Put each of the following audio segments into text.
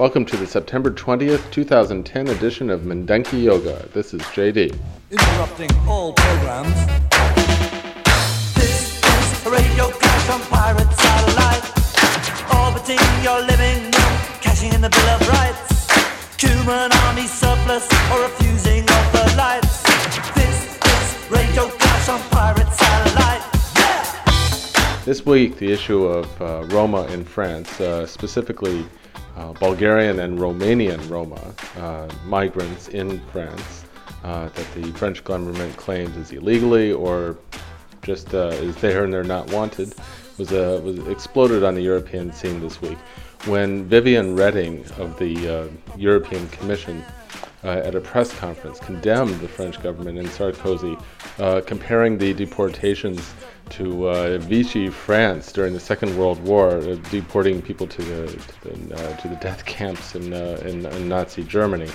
Welcome to the September 20th, 2010 edition of Mindenki Joga. This is JD. Interrupting all programs. This is a radio clash on pirate satellite. Orbiting your living room, cashing in the Bill of Rights. Human army surplus or refusing of the lights. This is radio clash on pirate satellite. Yeah! This week, the issue of uh, Roma in France, uh, specifically uh, Bulgarian and Romanian Roma uh, migrants in France, uh, that the French government claims is illegally or just is there and they're not wanted, was was exploded on the European scene this week. When Viviane Reding of the European Commission uh, at a press conference condemned the French government and Sarkozy, uh, comparing the deportations to uh, Vichy France during the Second World War, uh, deporting people to the to the, uh, to the death camps in, uh, in, in Nazi Germany.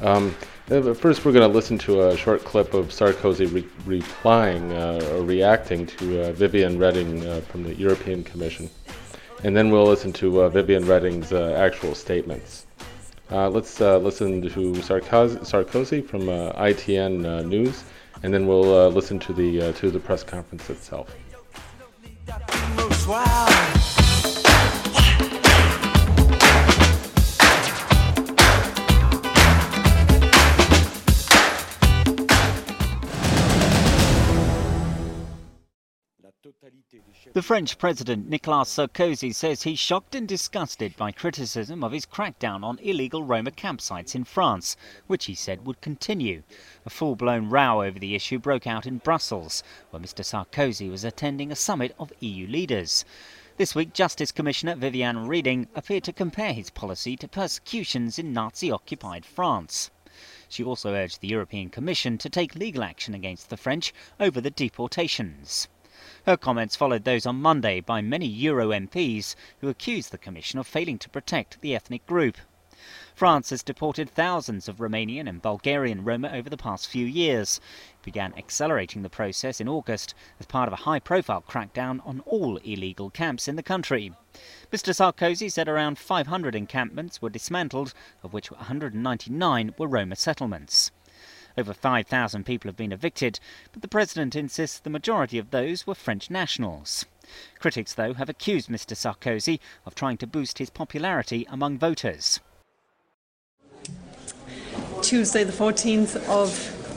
Um, first, we're going to listen to a short clip of Sarkozy re- replying or reacting to Viviane Reding from the European Commission, and then we'll listen to Viviane Reding's actual statements. Uh, let's uh, listen to Sarkozy, Sarkozy from uh, ITN News, and then we'll uh, listen to the uh, to the press conference itself. The French President Nicolas Sarkozy says he's shocked and disgusted by criticism of his crackdown on illegal Roma campsites in France, which he said would continue. A full blown row over the issue broke out in Brussels, where Mr Sarkozy was attending a summit of EU leaders. This week, Justice Commissioner Viviane Reding appeared to compare his policy to persecutions in Nazi occupied France. She also urged the European Commission to take legal action against the French over the deportations. Her comments followed those on Monday by many Euro MPs who accused the Commission of failing to protect the ethnic group. France has deported thousands of Romanian and Bulgarian Roma over the past few years. It began accelerating the process in August as part of a high profile crackdown on all illegal camps in the country. Mr Sarkozy said around 500 encampments were dismantled, of which 199 were Roma settlements. Over 5,000 people have been evicted, but the president insists the majority of those were French nationals. Critics, though, have accused Mr Sarkozy of trying to boost his popularity among voters. Tuesday, the 14th of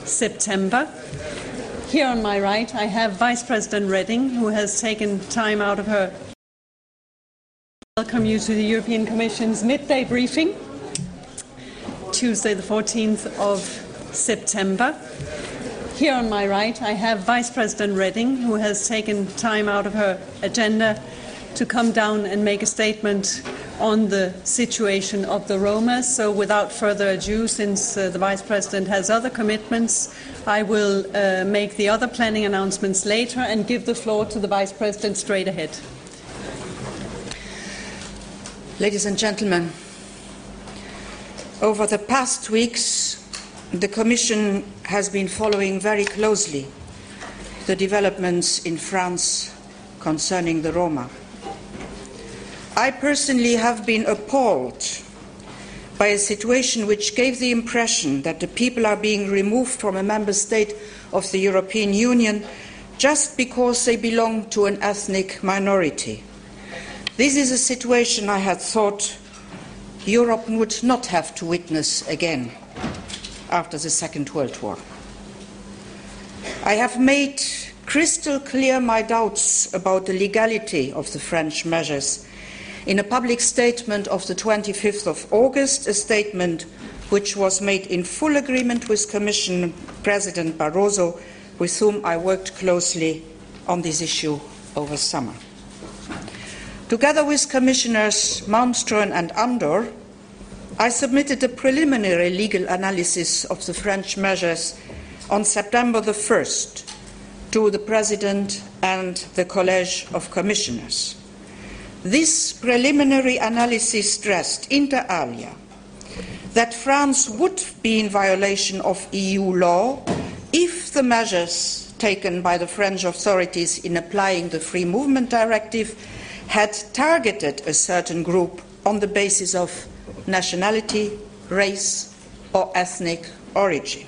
September. Here on my right, I have Vice President Reding, who has taken time out of her. Welcome you to the European Commission's midday briefing. Tuesday, the 14th of September. Here on my right, I have Vice President Reding, who has taken time out of her agenda to come down and make a statement on the situation of the Roma. So, without further ado, since uh, the Vice President has other commitments, I will uh, make the other planning announcements later and give the floor to the Vice President straight ahead. Ladies and gentlemen, over the past weeks, the Commission has been following very closely the developments in France concerning the Roma. I personally have been appalled by a situation which gave the impression that the people are being removed from a member state of the European Union just because they belong to an ethnic minority. This is a situation I had thought Europe would not have to witness again after the Second World War. I have made crystal clear my doubts about the legality of the French measures in a public statement of the 25th of August, a statement which was made in full agreement with Commission President Barroso, with whom I worked closely on this issue over summer. Together with Commissioners Malmström and Andor, I submitted a preliminary legal analysis of the French measures on September the 1st to the President and the College of Commissioners. This preliminary analysis stressed, inter alia, that France would be in violation of EU law if the measures taken by the French authorities in applying the Free Movement Directive had targeted a certain group on the basis of nationality, race, or ethnic origin.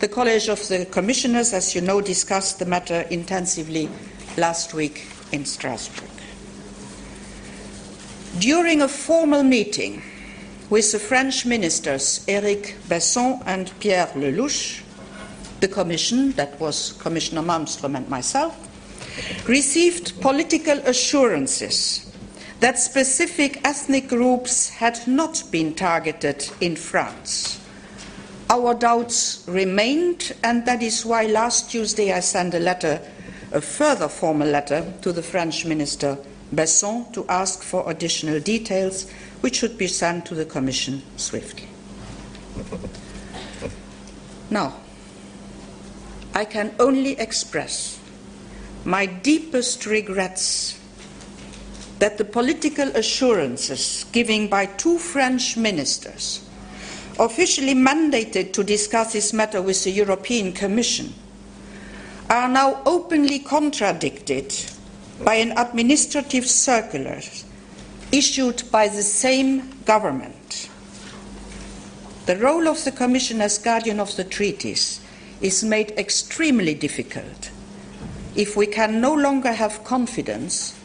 The College of the Commissioners, as you know, discussed the matter intensively last week in Strasbourg. During a formal meeting with the French ministers Eric Besson and Pierre Lellouche, the Commission, that was Commissioner Malmström and myself, received political assurances that specific ethnic groups had not been targeted in France. Our doubts remained, and that is why last Tuesday I sent a letter, a further formal letter, to the French Minister Besson to ask for additional details, which should be sent to the Commission swiftly. Now, I can only express my deepest regrets that the political assurances given by two French ministers, officially mandated to discuss this matter with the European Commission, are now openly contradicted by an administrative circular issued by the same government. The role of the Commission as guardian of the treaties is made extremely difficult if we can no longer have confidence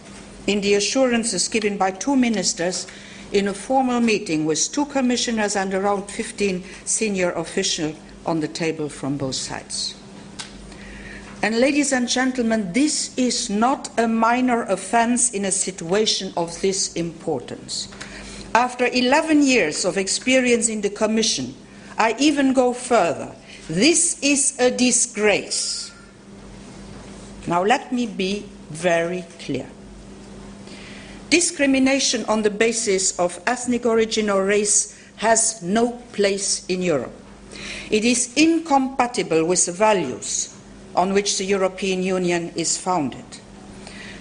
in the assurances given by two ministers in a formal meeting with two commissioners and around 15 senior officials on the table from both sides. And, ladies and gentlemen, this is not a minor offense in a situation of this importance. After 11 years of experience in the Commission, I even go further. This is a disgrace. Now, let me be very clear. Discrimination on the basis of ethnic origin or race has no place in Europe. It is incompatible with the values on which the European Union is founded.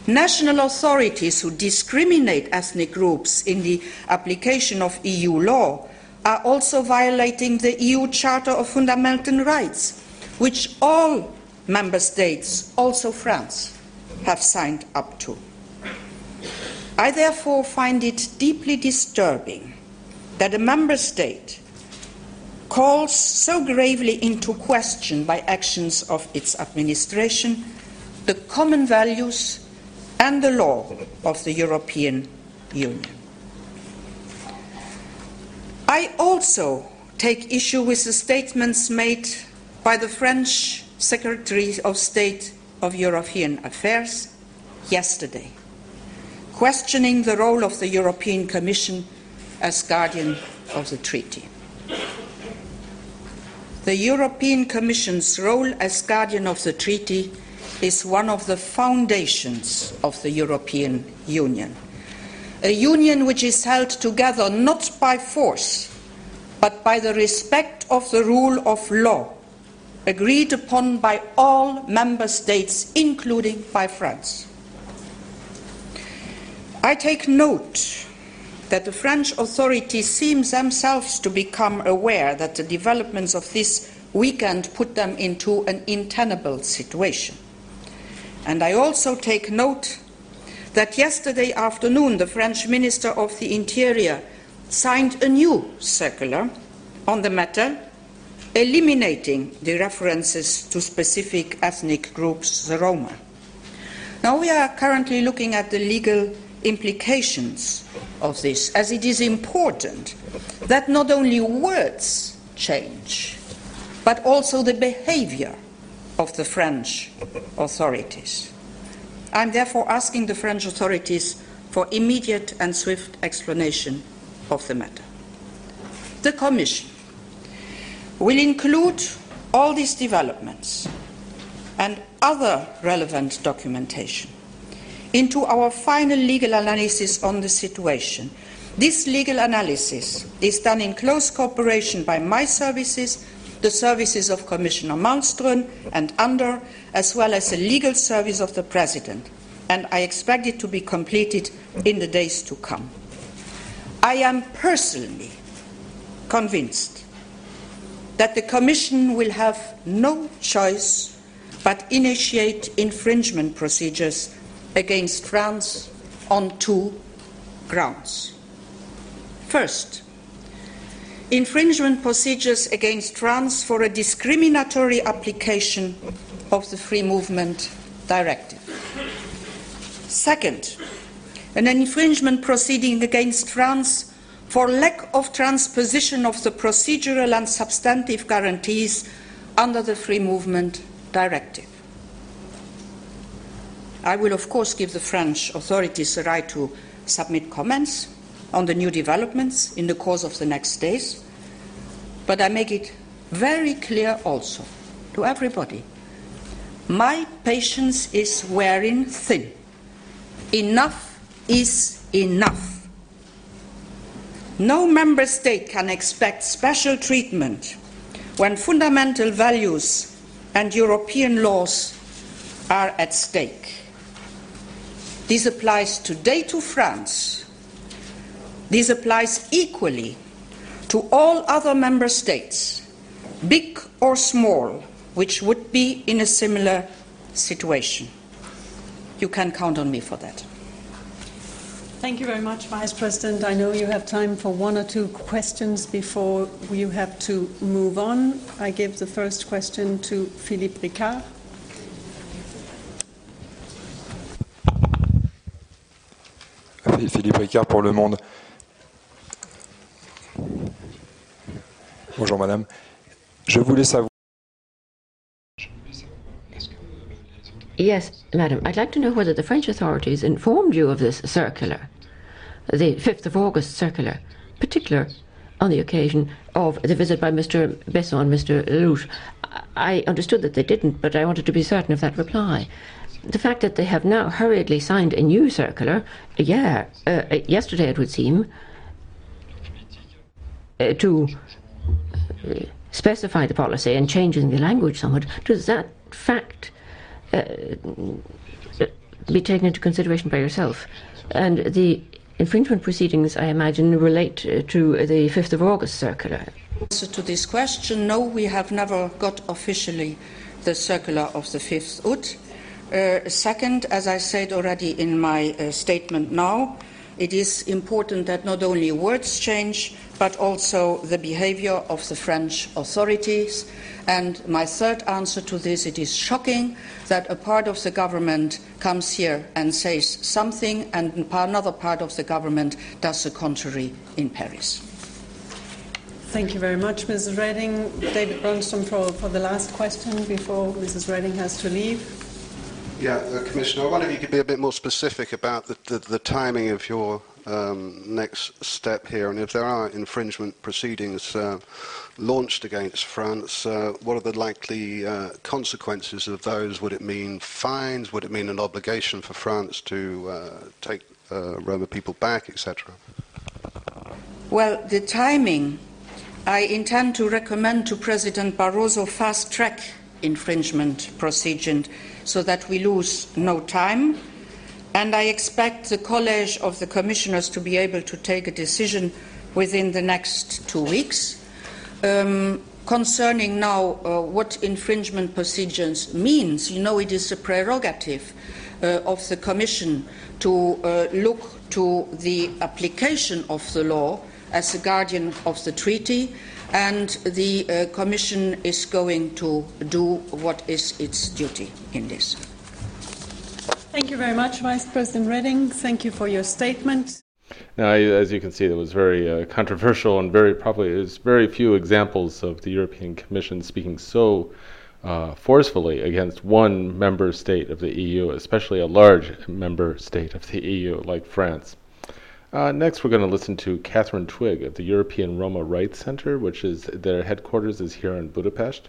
National authorities who discriminate ethnic groups in the application of EU law are also violating the EU Charter of Fundamental Rights, which all member states, also France, have signed up to. I therefore find it deeply disturbing that a member state calls so gravely into question by actions of its administration the common values and the law of the European Union. I also take issue with the statements made by the French Secretary of State of European Affairs yesterday, questioning the role of the European Commission as guardian of the treaty. The European Commission's role as guardian of the treaty is one of the foundations of the European Union. A union which is held together not by force, but by the respect of the rule of law, agreed upon by all member states, including by France. I take note that the French authorities seem themselves to become aware that the developments of this weekend put them into an untenable situation. And I also take note that yesterday afternoon the French Minister of the Interior signed a new circular on the matter, eliminating the references to specific ethnic groups, the Roma. Now we are currently looking at the legal implications of this, as it is important that not only words change, but also the behavior of the French authorities. I'm therefore asking the French authorities for immediate and swift explanation of the matter. The Commission will include all these developments and other relevant documentation into our final legal analysis on the situation. This legal analysis is done in close cooperation by my services, the services of Commissioner Malmström and Andor, as well as the legal service of the President, and I expect it to be completed in the days to come. I am personally convinced that the Commission will have no choice but initiate infringement procedures against France on two grounds. First, infringement procedures against France for a discriminatory application of the Free Movement Directive. Second, an infringement proceeding against France for lack of transposition of the procedural and substantive guarantees under the Free Movement Directive. I will, of course, give the French authorities the right to submit comments on the new developments in the course of the next days, but I make it very clear also to everybody my patience is wearing thin. Enough is enough. No member state can expect special treatment when fundamental values and European laws are at stake. This applies today to France. This applies equally to all other member states, big or small, which would be in a similar situation. You can count on me for that. Thank you very much, Vice President. I know you have time for one or two questions before you have to move on. I give the first question to Philippe Ricard. Philippe Ricard pour Le Monde. Bonjour madame. Je voulais savoir. Yes, madam. I'd like to know whether the French authorities informed you of this circular, the 5th of August circular, particular on the occasion of the visit by Mr. Besson and Mr. Lellouche. I understood that they didn't, but I wanted to be certain of that reply. The fact that they have now hurriedly signed a new circular, yeah, uh, yesterday it would seem, uh, to uh, specify the policy and changing the language somewhat, does that fact uh, be taken into consideration by yourself? And the infringement proceedings, I imagine, relate uh, to the 5th of August circular. Answer to this question no, we have never got officially the circular of the 5th UT. Uh, second, as I said already in my uh, statement now, it is important that not only words change, but also the behavior of the French authorities. And my third answer to this it is shocking that a part of the government comes here and says something, and another part of the government does the contrary in Paris. Thank you very much, Mrs. Reding. David Brunnstrom for, for the last question before Mrs. Reding has to leave. Yeah, uh, Commissioner, I wonder if you could be a bit more specific about the, the, the timing of your um, next step here, and if there are infringement proceedings uh, launched against France, uh, what are the likely uh, consequences of those? Would it mean fines? Would it mean an obligation for France to uh, take uh, Roma people back, etc.? Well, the timing, I intend to recommend to President Barroso fast track infringement procedure so that we lose no time. And I expect the College of the Commissioners to be able to take a decision within the next two weeks. Um, concerning now uh, what infringement procedures means, you know, it is a prerogative uh, of the Commission to uh, look to the application of the law as the guardian of the treaty, and the uh, Commission is going to do what is its duty in this. Thank you very much, Vice President Reding. Thank you for your statement. Now, as you can see, it was very uh, controversial and very probably there's very few examples of the European Commission speaking so uh, forcefully against one member state of the EU, especially a large member state of the EU like France. Uh, next, we're going to listen to Catherine Twig of the European Roma Rights Center, which is their headquarters is here in Budapest.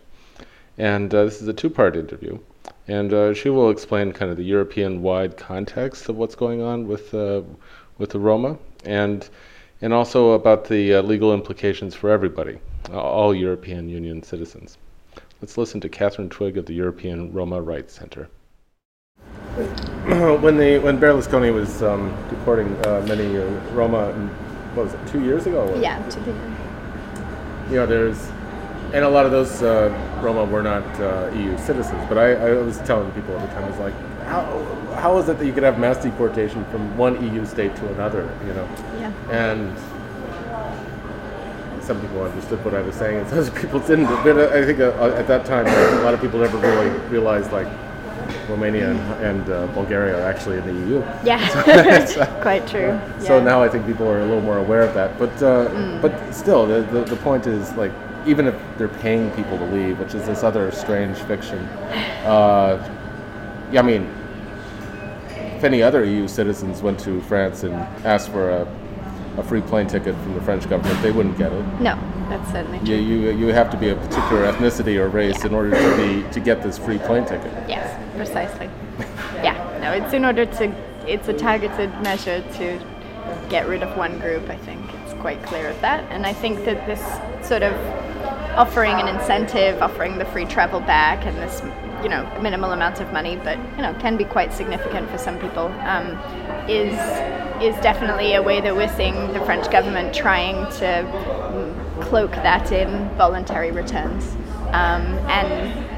And uh, this is a two-part interview, and uh, she will explain kind of the European-wide context of what's going on with uh, with the Roma, and and also about the uh, legal implications for everybody, all European Union citizens. Let's listen to Catherine Twig of the European Roma Rights Center. when the when Berlusconi was um, deporting uh, many uh, Roma, what was it, two years ago? Yeah, two years. You know, there's, and a lot of those uh, Roma were not uh, EU citizens. But I, I was telling people at the time, I was like, how how is it that you could have mass deportation from one EU state to another? You know, Yeah. and some people understood what I was saying, and some people didn't. But I think uh, at that time, a lot of people never really realized like Romania and, and uh, Bulgaria are actually in the EU. Yeah, so, quite true. So now I think people are a little more aware of that. But uh, mm. but still, the, the, the point is like even if they're paying people to leave, which is this other strange fiction. Uh, yeah, I mean, if any other EU citizens went to France and asked for a a free plane ticket from the French government, they wouldn't get it. No, that's certainly true. You, you, you have to be a particular ethnicity or race yeah. in order to be to get this free plane ticket. Yes, precisely. yeah, no, it's in order to, it's a targeted measure to get rid of one group. I think it's quite clear of that, and I think that this sort of offering an incentive, offering the free travel back, and this you know minimal amounts of money, but you know can be quite significant for some people. Um, is is definitely a way that we're seeing the French government trying to cloak that in voluntary returns. Um,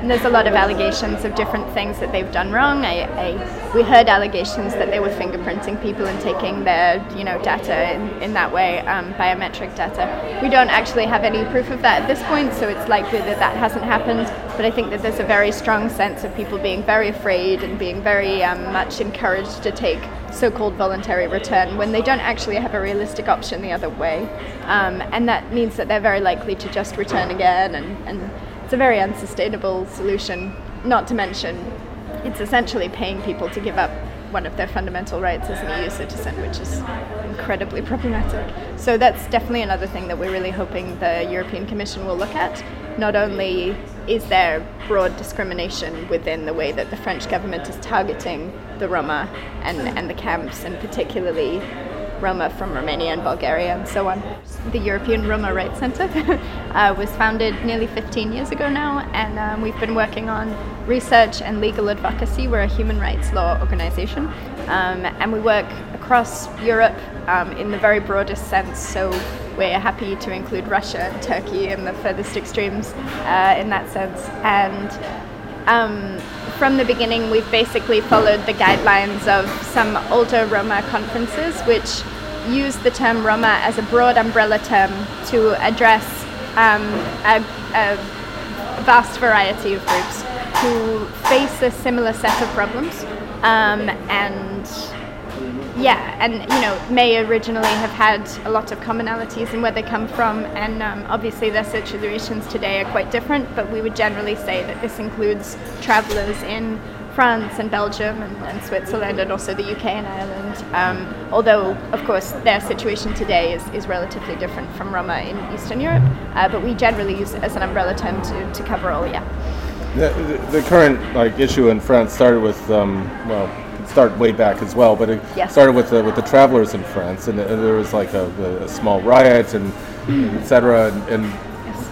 and there's a lot of allegations of different things that they've done wrong. I, I, we heard allegations that they were fingerprinting people and taking their, you know, data in, in that way, um, biometric data. We don't actually have any proof of that at this point, so it's likely that that hasn't happened. But I think that there's a very strong sense of people being very afraid and being very um, much encouraged to take so-called voluntary return when they don't actually have a realistic option the other way, um, and that means that they're very likely to just return again, and, and it's a very unsustainable solution. Not to mention, it's essentially paying people to give up one of their fundamental rights as an EU citizen, which is incredibly problematic. So that's definitely another thing that we're really hoping the European Commission will look at. Not only is there broad discrimination within the way that the French government is targeting the Roma and, and the camps, and particularly Roma from Romania and Bulgaria and so on. The European Roma Rights Centre uh, was founded nearly 15 years ago now, and um, we've been working on research and legal advocacy. We're a human rights law organisation, um, and we work across Europe um, in the very broadest sense. So we're happy to include Russia and Turkey in the furthest extremes uh, in that sense. And um, from the beginning, we've basically followed the guidelines of some older Roma conferences, which use the term Roma as a broad umbrella term to address um, a, a vast variety of groups who face a similar set of problems um, and yeah, and you know, may originally have had a lot of commonalities in where they come from, and um, obviously their situations today are quite different. But we would generally say that this includes travellers in France and Belgium and, and, Switzerland, and also the UK and Ireland. Um, although, of course, their situation today is, is relatively different from Roma in Eastern Europe, uh, but we generally use it as an umbrella term to, to cover all. Yeah. The, the, the current like issue in France started with um, well start way back as well, but it yes. started with the with the travelers in France, and, and there was like a, a, small riot and mm. etc. And and, yes.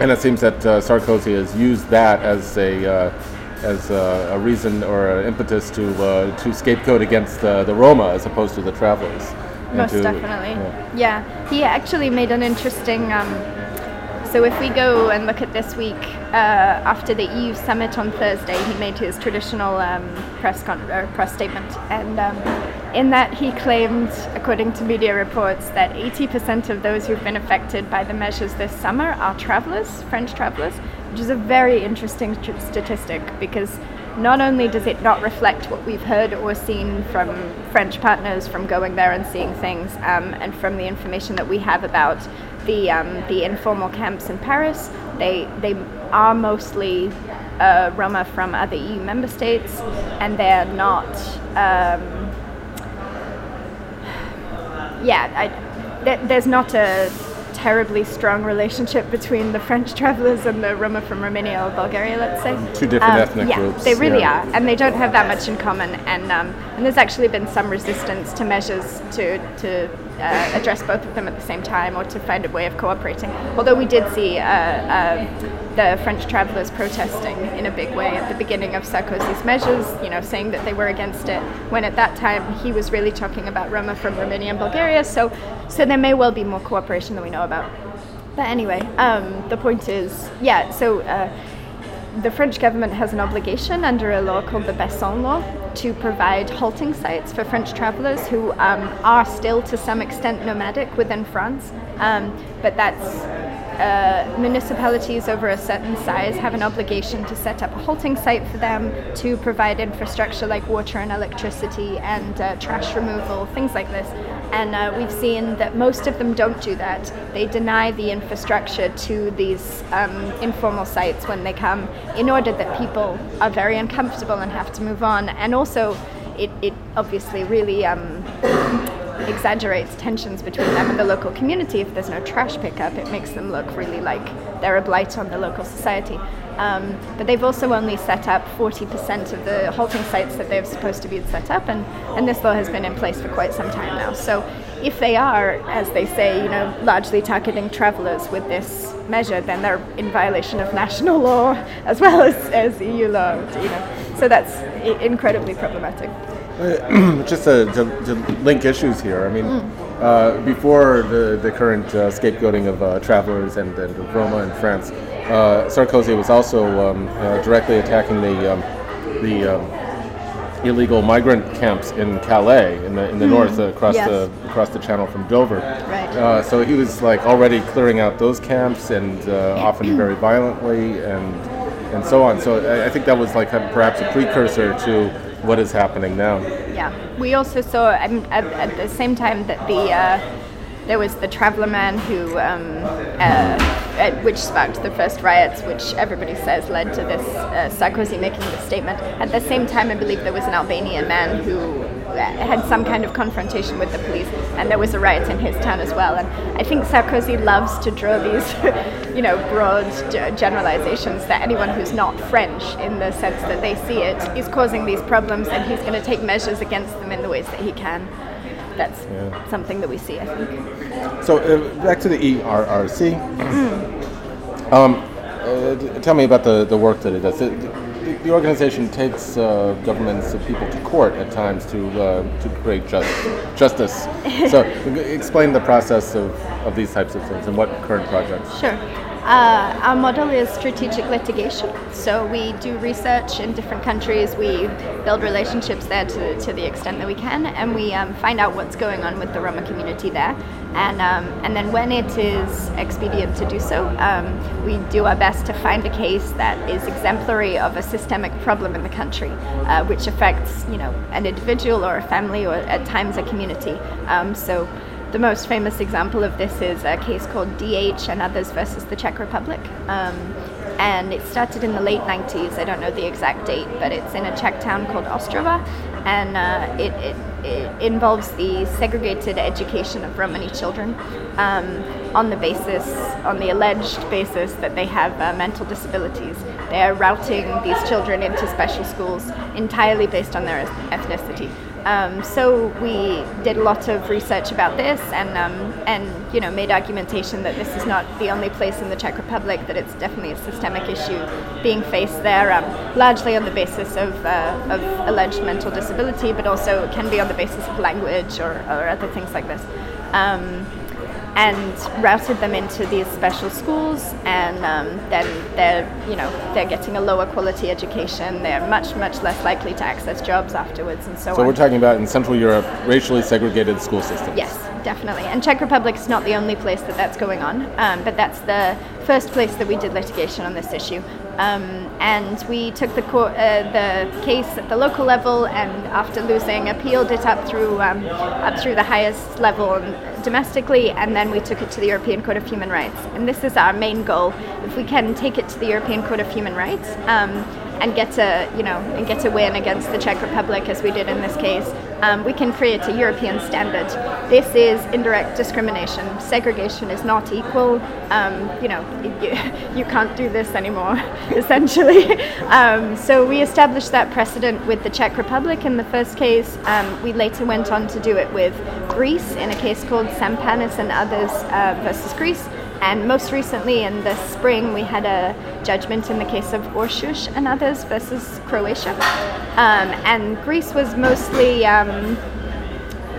and, it seems that uh, Sarkozy has used that as a uh, as a, a, reason or an impetus to uh, to scapegoat against the, the Roma as opposed to the travelers. Most to, definitely. Yeah. yeah. he actually made an interesting. Um, so if we go and look at this week, uh, after the EU summit on Thursday, he made his traditional um, press con- press statement, and um, in that he claimed, according to media reports, that 80% of those who've been affected by the measures this summer are travellers, French travellers, which is a very interesting tr- statistic because not only does it not reflect what we've heard or seen from French partners from going there and seeing things, um, and from the information that we have about the um, the informal camps in Paris. They they are mostly uh, Roma from other EU member states, and they're not. Um, yeah, I, th- there's not a terribly strong relationship between the French travelers and the Roma from Romania or Bulgaria, let's say. Two different um, ethnic yeah, groups. They really yeah. are, and they don't have that much in common. And um, and there's actually been some resistance to measures to to uh, address both of them at the same time or to find a way of cooperating. Although we did see uh, uh, the French travellers protesting in a big way at the beginning of Sarkozy's measures, you know, saying that they were against it, when at that time he was really talking about Roma from Romania and Bulgaria. So, so there may well be more cooperation than we know about. But anyway, um, the point is, yeah, so uh, the French government has an obligation under a law called the Besson Law to provide halting sites for French travelers who um, are still to some extent nomadic within France. Um, but that's uh, municipalities over a certain size have an obligation to set up a halting site for them to provide infrastructure like water and electricity and uh, trash removal, things like this. And uh, we've seen that most of them don't do that. They deny the infrastructure to these um, informal sites when they come in order that people are very uncomfortable and have to move on. And also, it, it obviously really um, exaggerates tensions between them and the local community. If there's no trash pickup, it makes them look really like they're a blight on the local society. Um, but they've also only set up 40% of the halting sites that they're supposed to be set up, and, and this law has been in place for quite some time now. So if they are, as they say, you know, largely targeting travellers with this measure, then they're in violation of national law as well as, as EU law. You know, so that's incredibly problematic. Just to, to, to link issues here, I mean, uh, before the, the current uh, scapegoating of uh, travelers and, and of Roma in France, uh, Sarkozy was also um, uh, directly attacking the, um, the um, illegal migrant camps in Calais in the, in the Mm, north uh, across, yes. the, across the channel from Dover. Right. Uh, so he was like already clearing out those camps and uh, often very violently and, and so on. So I, I think that was like perhaps a precursor to what is happening now. Yeah, we also saw um, at, at the same time that the uh, there was the traveller man who, um, uh, which sparked the first riots, which everybody says led to this uh, Sarkozy making the statement. At the same time, I believe there was an Albanian man who had some kind of confrontation with the police, and there was a riot in his town as well. And I think Sarkozy loves to draw these, you know, broad generalizations that anyone who's not French, in the sense that they see it, is causing these problems, and he's going to take measures against them in the ways that he can. That's Yeah. something that we see, I think. So uh, back to the ERRC. Um, uh, tell me about the, the work that it does. The, the, the organization takes uh, governments and people to court at times to uh, to create just, justice. so explain the process of, of these types of things and what current projects. Sure. Uh, our model is strategic litigation. So we do research in different countries, we build relationships there to, to the extent that we can, and we um, find out what's going on with the Roma community there. And, um, and then when it is expedient to do so, um, we do our best to find a case that is exemplary of a systemic problem in the country, uh, which affects you know an individual or a family or at times a community. Um, so the most famous example of this is a case called DH and others versus the Czech Republic. Um, and it started in the late 90s. I don't know the exact date, but it's in a Czech town called Ostrava, And uh, it, it, it involves the segregated education of Romani children um, on the basis, on the alleged basis that they have uh, mental disabilities. They are routing these children into special schools entirely based on their ethnicity. Um, so we did a lot of research about this, and um, and you know made argumentation that this is not the only place in the Czech Republic that it's definitely a systemic issue being faced there, um, largely on the basis of uh, of alleged mental disability, but also it can be on the basis of language or, or other things like this. And routed them into these special schools, and um, then they're, you know, they're getting a lower quality education. They're much, much less likely to access jobs afterwards, and so, So on. So we're talking about in Central Europe racially segregated school systems. Yes, definitely. And Czech Republic is not the only place that that's going on, um, but that's the first place that we did litigation on this issue. Um, and we took the, court, uh, the case at the local level, and after losing, appealed it up through um, up through the highest level domestically, and then we took it to the European Court of Human Rights. And this is our main goal: if we can take it to the European Court of Human Rights. Um, and get a you know and get a win against the Czech Republic as we did in this case, um, we can create a European standard. This is indirect discrimination. Segregation is not equal. Um, you know you, you can't do this anymore, essentially. um, so we established that precedent with the Czech Republic in the first case. Um, we later went on to do it with Greece in a case called Sampanis and others uh, versus Greece. And most recently, in the spring, we had a judgment in the case of Oršuš and others versus Croatia. Um, and Greece was mostly um,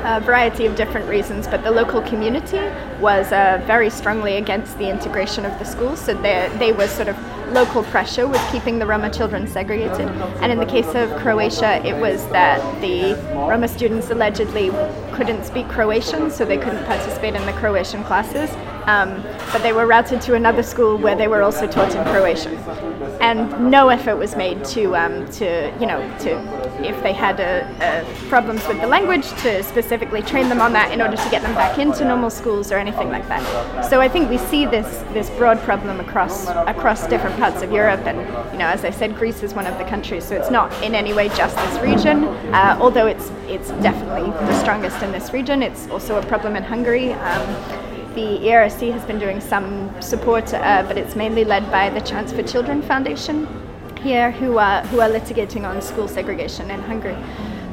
a variety of different reasons, but the local community was uh, very strongly against the integration of the schools. So they, they were sort of local pressure was keeping the Roma children segregated. And in the case of Croatia, it was that the Roma students allegedly couldn't speak Croatian, so they couldn't participate in the Croatian classes. Um, but they were routed to another school where they were also taught in Croatian. And no effort was made to, um, to you know, to if they had a, a problems with the language, to specifically train them on that in order to get them back into normal schools or anything like that. So I think we see this this broad problem across across different parts of Europe, and you know, as I said, Greece is one of the countries, so it's not in any way just this region. Uh, although it's it's definitely the strongest in this region. It's also a problem in Hungary. Um, the ERC has been doing some support, uh, but it's mainly led by the Chance for Children Foundation here, who are who are litigating on school segregation in Hungary.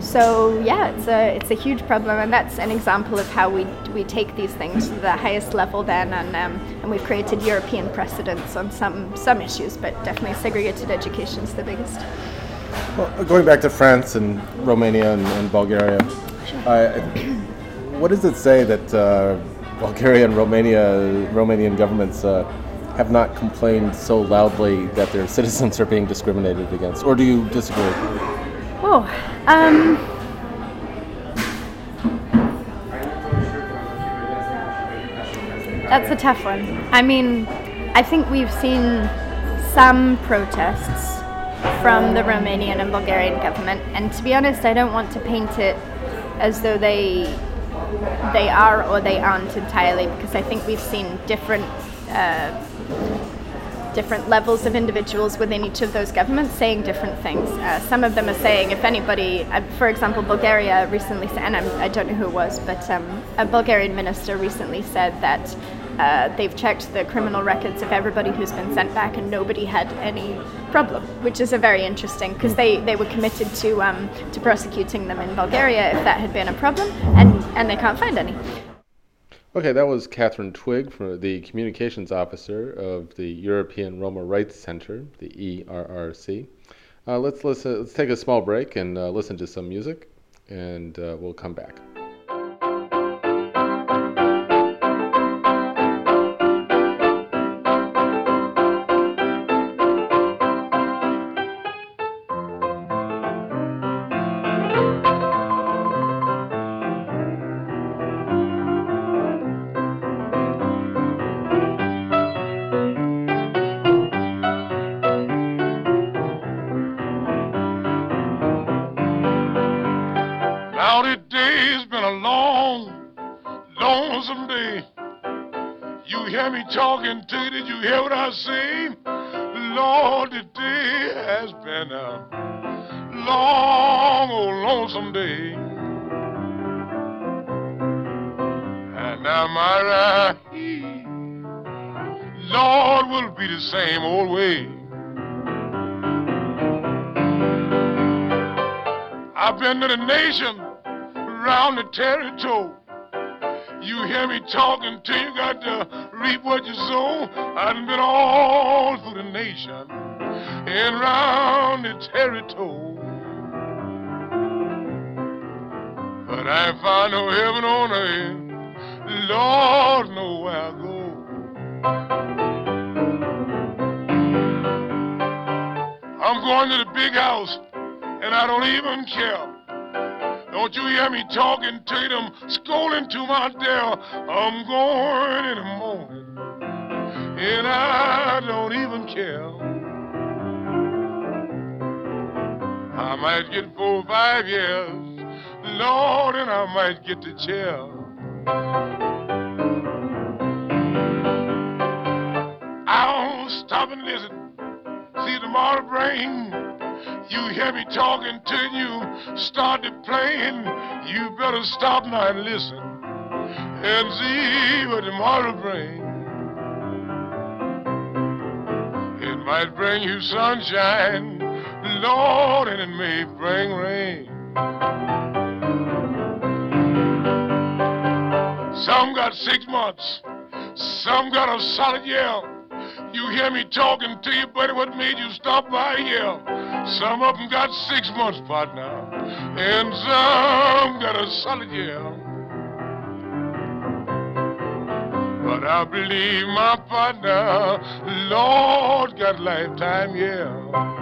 So yeah, it's a it's a huge problem, and that's an example of how we we take these things to the highest level then, and um, and we've created European precedents on some some issues, but definitely segregated education is the biggest. Well, going back to France and Romania and, and Bulgaria, uh, what does it say that uh, Bulgaria and Romania, Romanian governments? Uh, have not complained so loudly that their citizens are being discriminated against, or do you disagree? Oh, um, that's a tough one. I mean, I think we've seen some protests from the Romanian and Bulgarian government, and to be honest, I don't want to paint it as though they they are or they aren't entirely, because I think we've seen different. Uh, different levels of individuals within each of those governments saying different things. Uh, some of them are saying, if anybody, uh, for example, Bulgaria recently said, and I'm, I do not know who it was, but um, a Bulgarian minister recently said that uh, they've checked the criminal records of everybody who's been sent back and nobody had any problem, which is a very interesting because they, they were committed to um, to prosecuting them in Bulgaria if that had been a problem, and, and they can't find any. Okay, that was Catherine Twig, from the Communications Officer of the European Roma Rights Center, the ERRC. Uh, let's listen. Let's take a small break and uh, listen to some music, and uh, we'll come back. Into the nation, around the territory. You hear me talking till you got to reap what you sow. I've been all through the nation and round the territory. But I find no heaven on earth. Lord, know where I go. I'm going to the big house, and I don't even care. Don't you hear me talking to them, scolding to my dear? I'm going in the morning, and I don't even care. I might get four or five years, Lord, and I might get the chair. I'll stop and listen, tomorrow bring you hear me talking to you, started playing. You better stop now and listen and see what tomorrow brings. It might bring you sunshine, Lord, and it may bring rain. Some got six months, some got a solid year. You hear me talking to you, buddy, what made you stop by here? Some of them got six months, partner, and some got a solid year. But I believe my partner, Lord, got lifetime, yeah.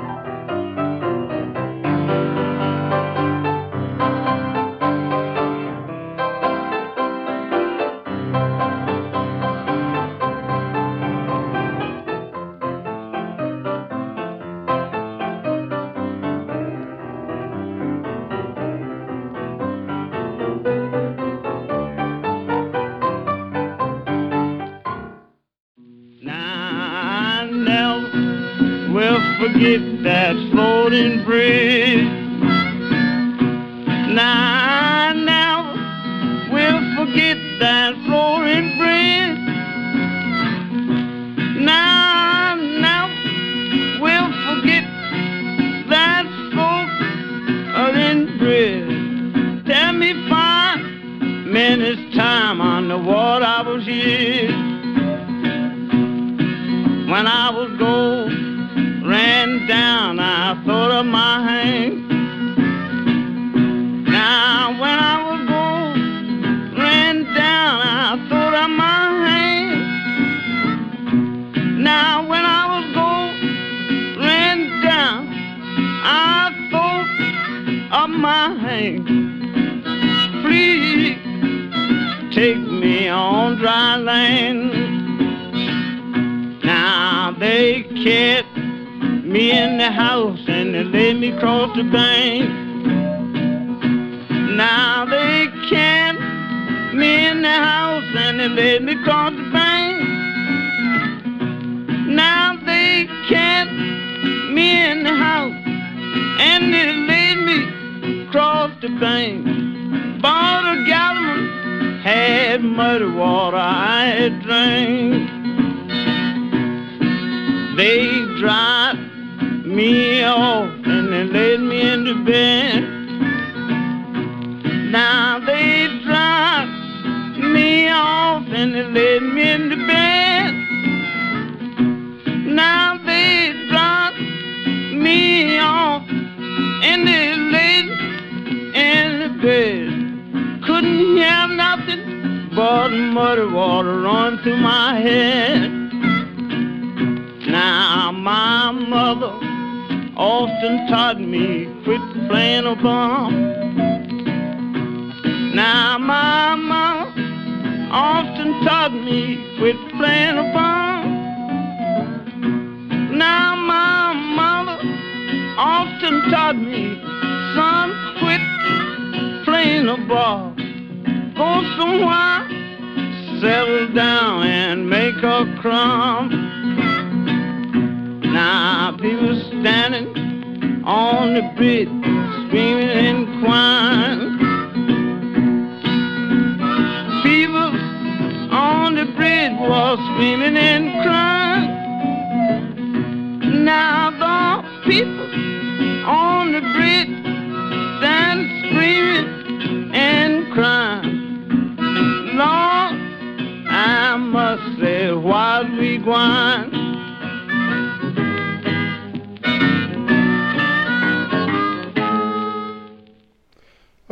We?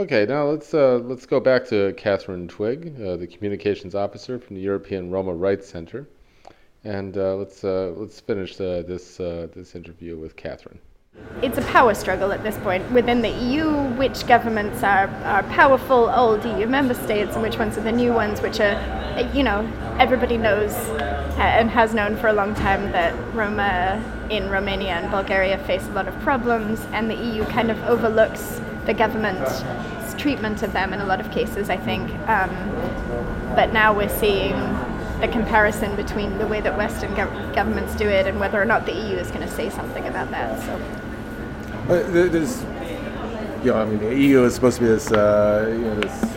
Okay, now let's uh, let's go back to Catherine Twig, uh, the communications officer from the European Roma Rights Center, and uh, let's uh, let's finish uh, this uh, this interview with Catherine. It's a power struggle at this point within the EU. Which governments are, are powerful old EU member states, and which ones are the new ones, which are, you know, everybody knows and has known for a long time that Roma in Romania and Bulgaria face a lot of problems, and the EU kind of overlooks the government's treatment of them in a lot of cases, I think. Um, but now we're seeing the comparison between the way that Western gov- governments do it and whether or not the EU is going to say something about that. So, uh, there's, you know, I mean, the EU is supposed to be this, uh, you know, this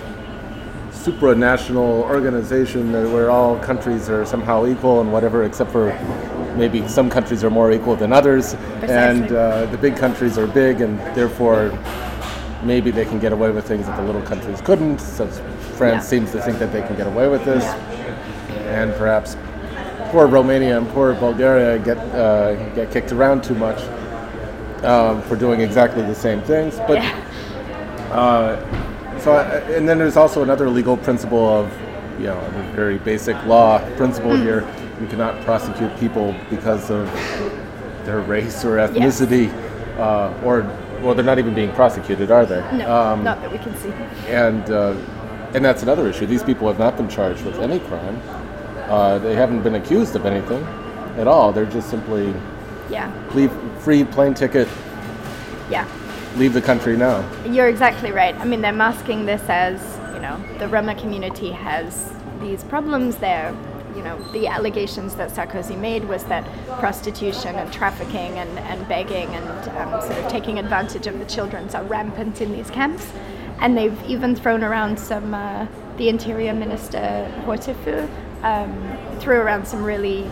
supranational organization where all countries are somehow equal and whatever, except for maybe some countries are more equal than others, Precisely. and uh, the big countries are big, and therefore maybe they can get away with things that the little countries couldn't. So France Yeah. seems to think that they can get away with this, and perhaps poor Romania and poor Bulgaria get uh, get kicked around too much um, for doing exactly the same things. But uh, so, I- and then there's also another legal principle of, you know, a very basic law principle here you cannot prosecute people because of their race or ethnicity, uh, or well, they're not even being prosecuted, are they? No, Um, not that we can see. and uh, and that's another issue. These people have not been charged with any crime. Uh, they haven't been accused of anything at all. They're just simply Yeah, leave free plane ticket, yeah. Leave the country now. You're exactly right. I mean, they're masking this as, you know, the Roma community has these problems there. You know, the allegations that Sarkozy made was that prostitution and trafficking and, and begging and um, sort of taking advantage of the children are rampant in these camps. And they've even thrown around some, uh, the Interior Minister Hortefeux um, threw around some really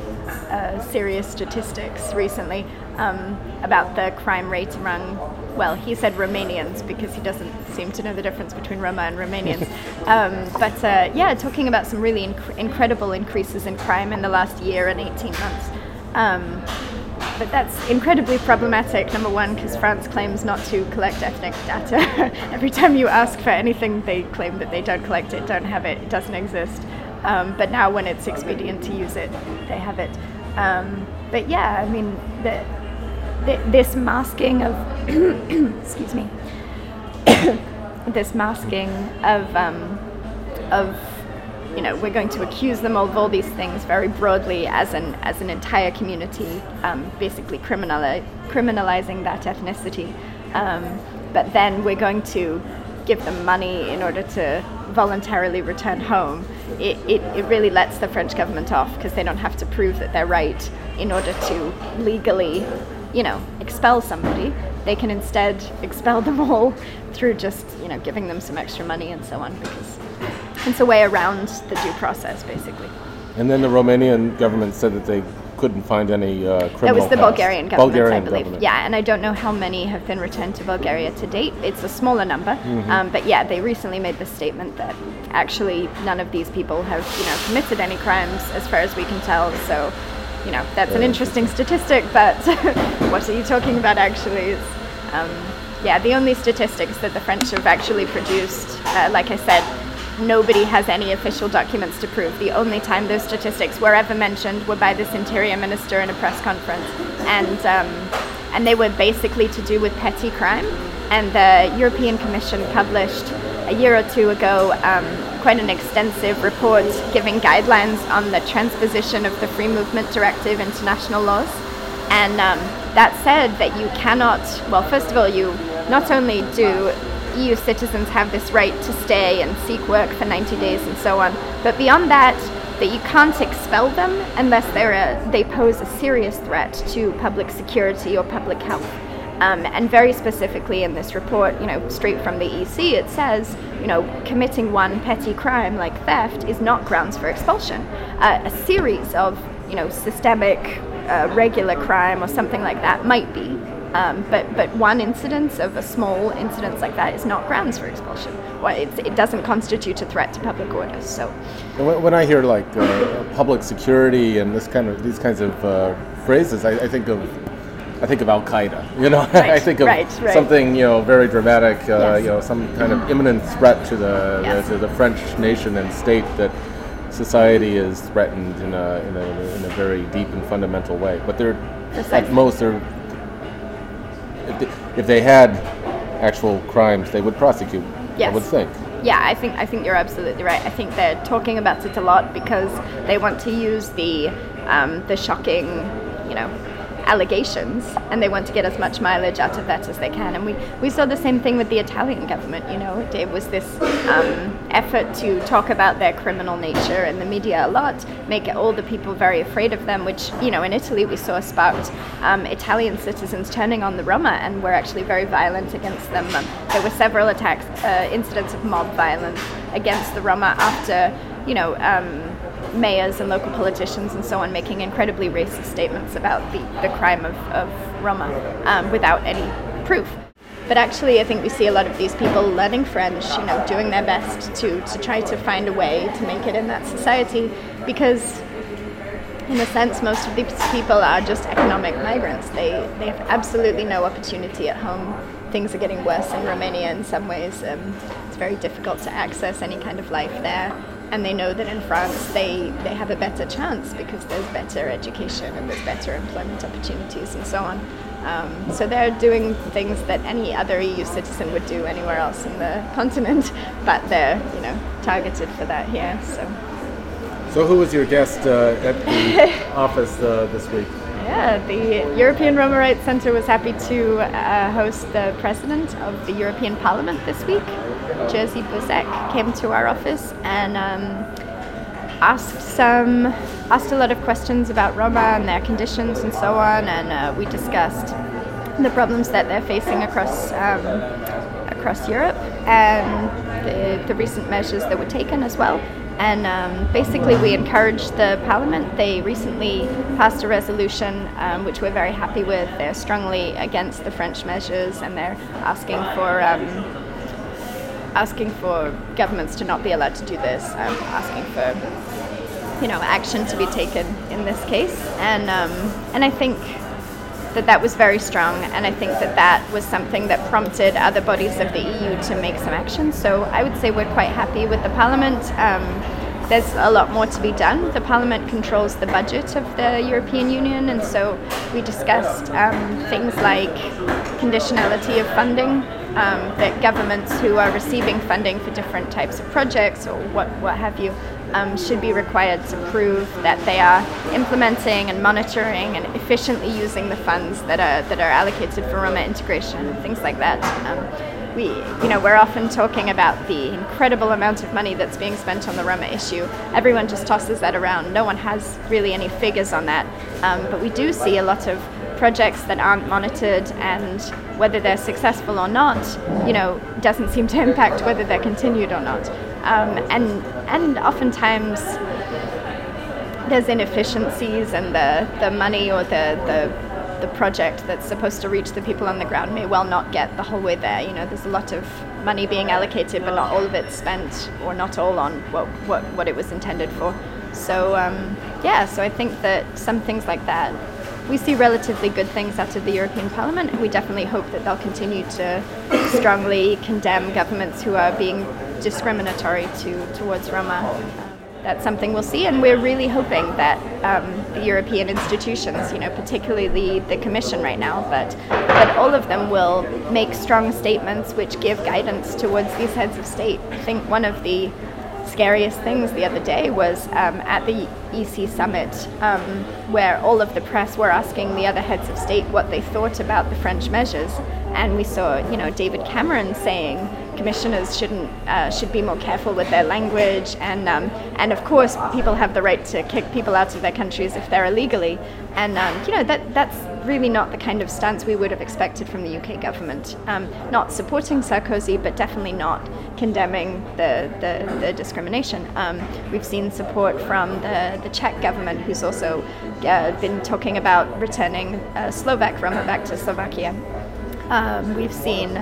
uh, serious statistics recently um, about the crime rate among, well, he said Romanians because he doesn't seem to know the difference between Roma and Romanians. um, but uh, yeah, talking about some really inc- incredible increases in crime in the last year and 18 months. Um, but that's incredibly problematic, number one, because France claims not to collect ethnic data. Every time you ask for anything, they claim that they don't collect it, don't have it, it doesn't exist. Um, but now, when it's expedient to use it, they have it. Um, but yeah, I mean, the, the, this masking of, excuse me, this masking of, um, of you know, we're going to accuse them of all these things very broadly as an as an entire community, um, basically criminali- criminalizing that ethnicity. Um, but then we're going to give them money in order to voluntarily return home. It, it, it really lets the French government off because they don't have to prove that they're right in order to legally, you know, expel somebody. They can instead expel them all through just, you know, giving them some extra money and so on because it's a way around the due process, basically. And then the Romanian government said that they couldn't find any uh, criminal. That was the. Bulgarian government, Bulgarian I believe. government. Yeah, and I don't know how many have been returned to Bulgaria to date. It's a smaller number, Mhm. um, but yeah, they recently made the statement that actually none of these people have, you know, committed any crimes as far as we can tell. So, you know, that's an interesting statistic. But what are you talking about? Actually, um, yeah, the only statistics that the French have actually produced, uh, like I said, nobody has any official documents to prove. The only time those statistics were ever mentioned were by this interior minister in a press conference, and um, and they were basically to do with petty crime. And the European Commission published a year or two ago um, quite an extensive report giving guidelines on the transposition of the Free Movement Directive into national laws. And um, that said that you cannot, well, first of all, you not only do EU citizens have this right to stay and seek work for 90 days and so on, but beyond that, that you can't expel them unless a, they pose a serious threat to public security or public health. Um, and very specifically in this report, you know, straight from the EC, it says, you know, committing one petty crime like theft is not grounds for expulsion. Uh, a series of, you know, systemic, uh, regular crime or something like that might be. Um, but but one incidence of a small incidence like that is not grounds for expulsion. Well, it doesn't constitute a threat to public order. So When, when I hear like uh, public security and this kind of these kinds of uh, phrases, I, I think of I think of Al Qaeda. You know, I think of right, right. something you know very dramatic. Uh, Yes. You know, some kind of imminent threat to the, Yes. to the French nation and state that society is threatened in a, in a in a very deep and fundamental way. But they're at most they're if they, if they had actual crimes, they would prosecute. I would think. Yeah, I think I think you're absolutely right. I think they're talking about it a lot because they want to use the um, the shocking, you know, allegations, and they want to get as much mileage out of that as they can. And we, we saw the same thing with the Italian government. You know, it was this um, effort to talk about their criminal nature in the media a lot, make all the people very afraid of them. Which you know, in Italy we saw sparked um, Italian citizens turning on the Roma and were actually very violent against them. Um, there were several attacks, uh, incidents of mob violence against the Roma after you know. Mayors and local politicians and so on making incredibly racist statements about the, the crime of, of Roma um, without any proof. But actually, I think we see a lot of these people learning French, you know, doing their best to, to try to find a way to make it in that society because, in a sense, most of these people are just economic migrants. They, they have absolutely no opportunity at home. Things are getting worse in Romania in some ways. Um, it's very difficult to access any kind of life there. And they know that in France they, they have a better chance because there's better education and there's better employment opportunities and so on. Um, so they're doing things that any other EU citizen would do anywhere else in the continent, but they're you know targeted for that here. So. So who was your guest uh, at the office uh, this week? Yeah, the European Roma Rights Centre was happy to uh, host the president of the European Parliament this week. Jerzy Buzek came to our office and um, asked some asked a lot of questions about Roma and their conditions and so on, and uh, we discussed the problems that they're facing across um, across Europe and the, the recent measures that were taken as well. And um, basically, we encouraged the parliament. They recently passed a resolution, um, which we're very happy with. They're strongly against the French measures, and they're asking for um, asking for governments to not be allowed to do this, um, asking for you know action to be taken in this case. And um, and I think that that was very strong, and I think that that was something that prompted other bodies of the EU to make some action. So I would say we're quite happy with the Parliament. Um, there's a lot more to be done. The Parliament controls the budget of the European Union, and so we discussed um, things like conditionality of funding. Um, that governments who are receiving funding for different types of projects or what, what have you um, should be required to prove that they are implementing and monitoring and efficiently using the funds that are that are allocated for Roma integration and things like that. Um, we, you know, we're often talking about the incredible amount of money that's being spent on the Roma issue. Everyone just tosses that around. No one has really any figures on that, um, but we do see a lot of projects that aren't monitored and whether they're successful or not, you know, doesn't seem to impact whether they're continued or not. Um, and and oftentimes there's inefficiencies and the, the money or the, the the project that's supposed to reach the people on the ground may well not get the whole way there. You know, there's a lot of money being allocated, but not all of it spent, or not all on what what, what it was intended for. So um, yeah, so I think that some things like that we see relatively good things out of the European Parliament, and we definitely hope that they'll continue to strongly condemn governments who are being discriminatory to, towards Roma. That's something we'll see, and we're really hoping that um, the European institutions, you know, particularly the, the Commission right now, but that all of them will make strong statements which give guidance towards these heads of state. I think one of the scariest things the other day was um, at the EC summit, um, where all of the press were asking the other heads of state what they thought about the French measures, and we saw, you know, David Cameron saying commissioners shouldn't uh, should be more careful with their language, and um, and of course people have the right to kick people out of their countries if they're illegally, and um, you know that that's really not the kind of stance we would have expected from the UK government. Um, not supporting Sarkozy, but definitely not condemning the the, the discrimination. Um, we've seen support from the the Czech government, who's also uh, been talking about returning uh, Slovak Roma back to Slovakia. Um, we've seen,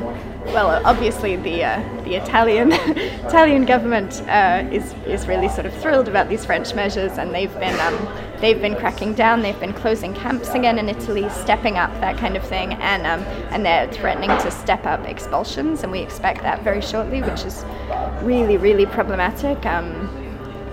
well, obviously the uh, the Italian Italian government uh, is is really sort of thrilled about these French measures, and they've been um, they've been cracking down. They've been closing camps again in Italy, stepping up that kind of thing, and um, and they're threatening to step up expulsions, and we expect that very shortly, which is really really problematic. Um,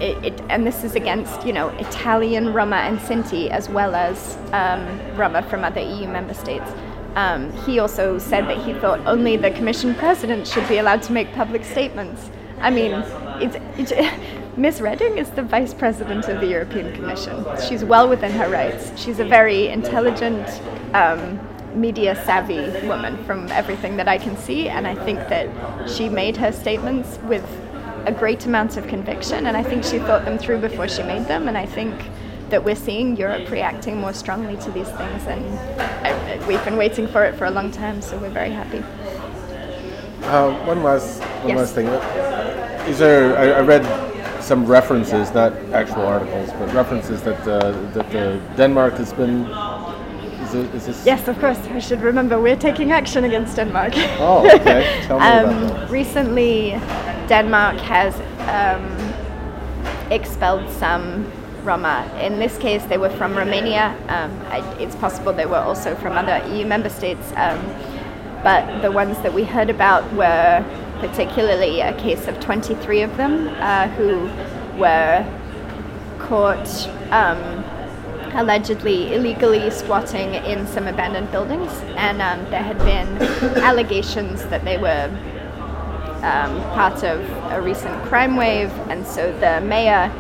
it, it, and this is against, you know, Italian Roma and Sinti as well as um, Roma from other EU member states. Um, he also said that he thought only the Commission President should be allowed to make public statements. I mean, it's, it's, Miss Reding is the Vice President of the European Commission. She's well within her rights. She's a very intelligent, um, media savvy woman from everything that I can see, and I think that she made her statements with a great amount of conviction, and I think she thought them through before she made them, and I think that we're seeing Europe reacting more strongly to these things, and I, we've been waiting for it for a long time, so we're very happy. Uh, one last, one Yes. last thing. Is there? I, I read some references, not actual articles, but references that uh, that uh, Denmark has been. Is, it, is this? Yes, of course. I should remember we're taking action against Denmark. Oh, okay. Tell me about um, Recently, Denmark has um, expelled some Roma. In this case, they were from Romania. Um, it's possible they were also from other EU member states. Um, but the ones that we heard about were particularly a case of 23 of them uh, who were caught um, allegedly illegally squatting in some abandoned buildings, and um, there had been allegations that they were um, part of a recent crime wave, and so the mayor,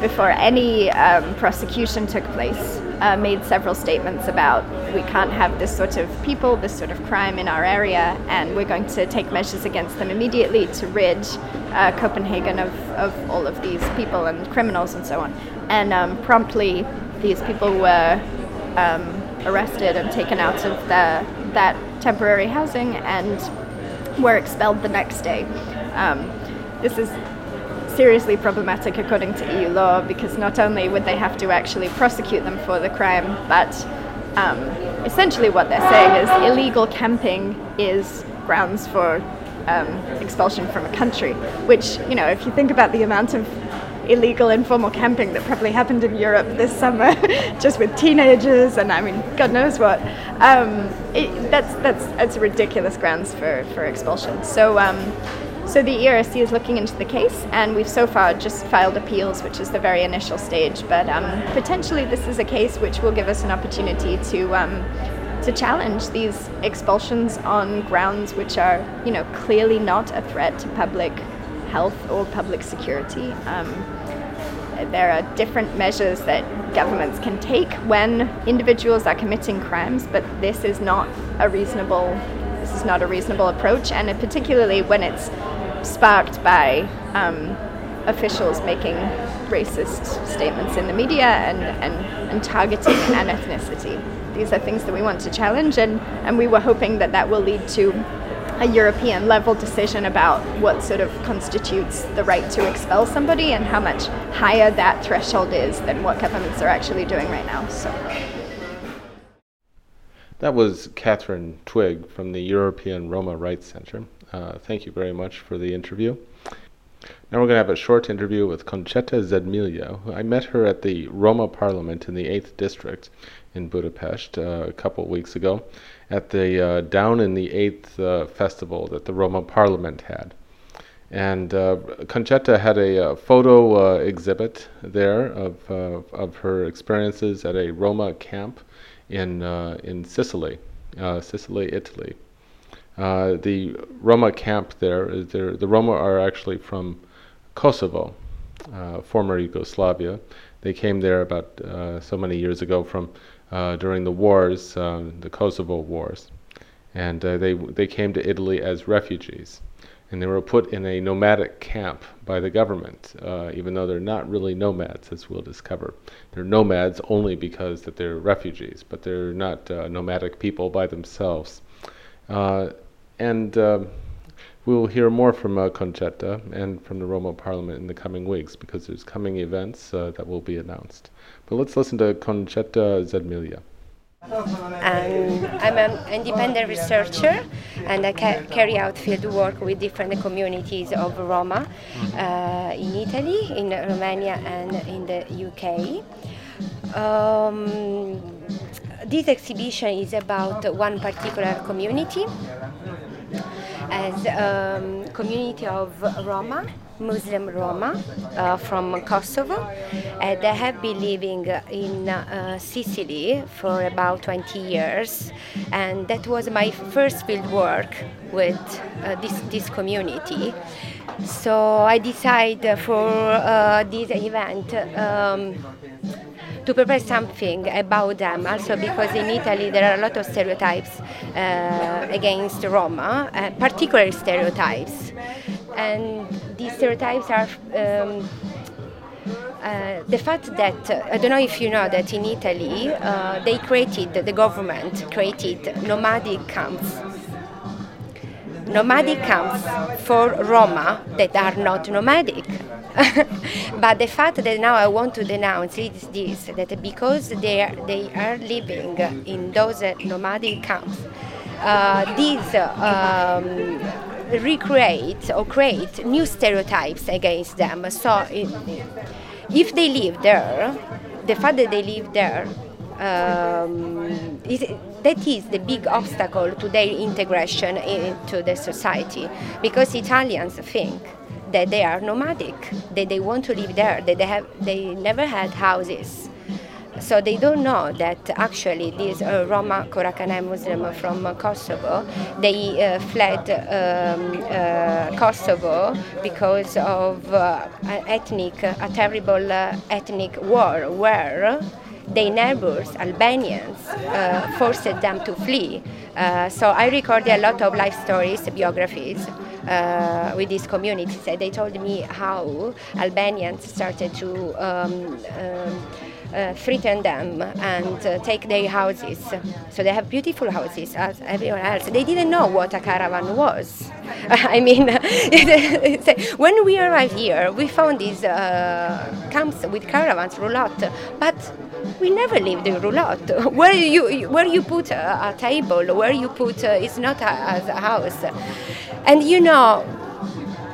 before any um, prosecution took place, uh, made several statements about we can't have this sort of people, this sort of crime in our area, and we're going to take measures against them immediately to rid uh, Copenhagen of, of all of these people and criminals and so on. And um, promptly, these people were um, arrested and taken out of the, that temporary housing and were expelled the next day. Um, this is seriously problematic according to EU law because not only would they have to actually prosecute them for the crime, but um, essentially what they're saying is illegal camping is grounds for um, expulsion from a country. Which, you know, if you think about the amount of illegal informal camping that probably happened in Europe this summer, just with teenagers and I mean, God knows what. Um, it, that's that's ridiculous grounds for for expulsion. So. Um, so the ERC is looking into the case, and we've so far just filed appeals, which is the very initial stage. But um, potentially, this is a case which will give us an opportunity to um, to challenge these expulsions on grounds which are, you know, clearly not a threat to public health or public security. Um, there are different measures that governments can take when individuals are committing crimes, but this is not a reasonable is not a reasonable approach, and particularly when it's sparked by um, officials making racist statements in the media and, and, and targeting an ethnicity. These are things that we want to challenge, and, and we were hoping that that will lead to a European level decision about what sort of constitutes the right to expel somebody and how much higher that threshold is than what governments are actually doing right now. So. That was Catherine Twig from the European Roma Rights Center. Uh, thank you very much for the interview. Now we're going to have a short interview with Concetta Zedmilja. I met her at the Roma Parliament in the 8th District in Budapest uh, a couple of weeks ago at the uh, Down in the 8th uh, festival that the Roma Parliament had. And uh, Concetta had a uh, photo uh, exhibit there of, of her experiences at a Roma camp in, in Sicily, Sicily, Italy. Uh, the Roma camp there, the Roma are actually from Kosovo, uh, former Yugoslavia. They came there about uh, so many years ago from uh, during the wars, the Kosovo wars, and uh, they they came to Italy as refugees, and they were put in a nomadic camp by the government, even though they're not really nomads, as we'll discover. They're nomads only because that they're refugees, but they're not nomadic people by themselves. Uh, and uh, we'll hear more from uh, Concetta and from the Roma Parliament in the coming weeks because there's coming events uh, that will be announced. But let's listen to Concetta Zedmilja. Um, I'm an independent researcher and I ca- carry out field work with different communities of Roma uh, in Italy, in Romania, and in the UK. Um, this exhibition is about one particular community as a um, community of Roma, Muslim Roma uh, from Kosovo. Uh, they have been living in uh, Sicily for about 20 years, and that was my first field work with uh, this, this community. So I decided for uh, this event. Um, to prepare something about them. Also, because in Italy there are a lot of stereotypes uh, against Roma, uh, particular stereotypes, and these stereotypes are. Um, uh, the fact that uh, I don't know if you know that in Italy uh, they created the government created nomadic camps nomadic camps for Roma that are not nomadic. but the fact that now I want to denounce is this that because they are, they are living in those nomadic camps, uh, these um, recreate or create new stereotypes against them. So if they live there, the fact that they live there um, is, that is the big obstacle to their integration into the society because Italians think that they are nomadic, that they want to live there, that they have they never had houses. So they don't know that actually these uh, Roma Khorakhane Muslim from uh, Kosovo, they uh, fled um, uh, Kosovo because of uh, ethnic, a terrible uh, ethnic war where their neighbors, Albanians, uh, forced them to flee. Uh, so I recorded a lot of life stories, biographies. Uh, with these communities, they told me how Albanians started to um, um, uh, threaten them and uh, take their houses. So they have beautiful houses as everyone else. They didn't know what a caravan was. I mean, when we arrived here, we found these uh, camps with caravans, roulotte, but we never lived in roulotte. Where you where you put a, a table, where you put uh, it's not a, a house, and you know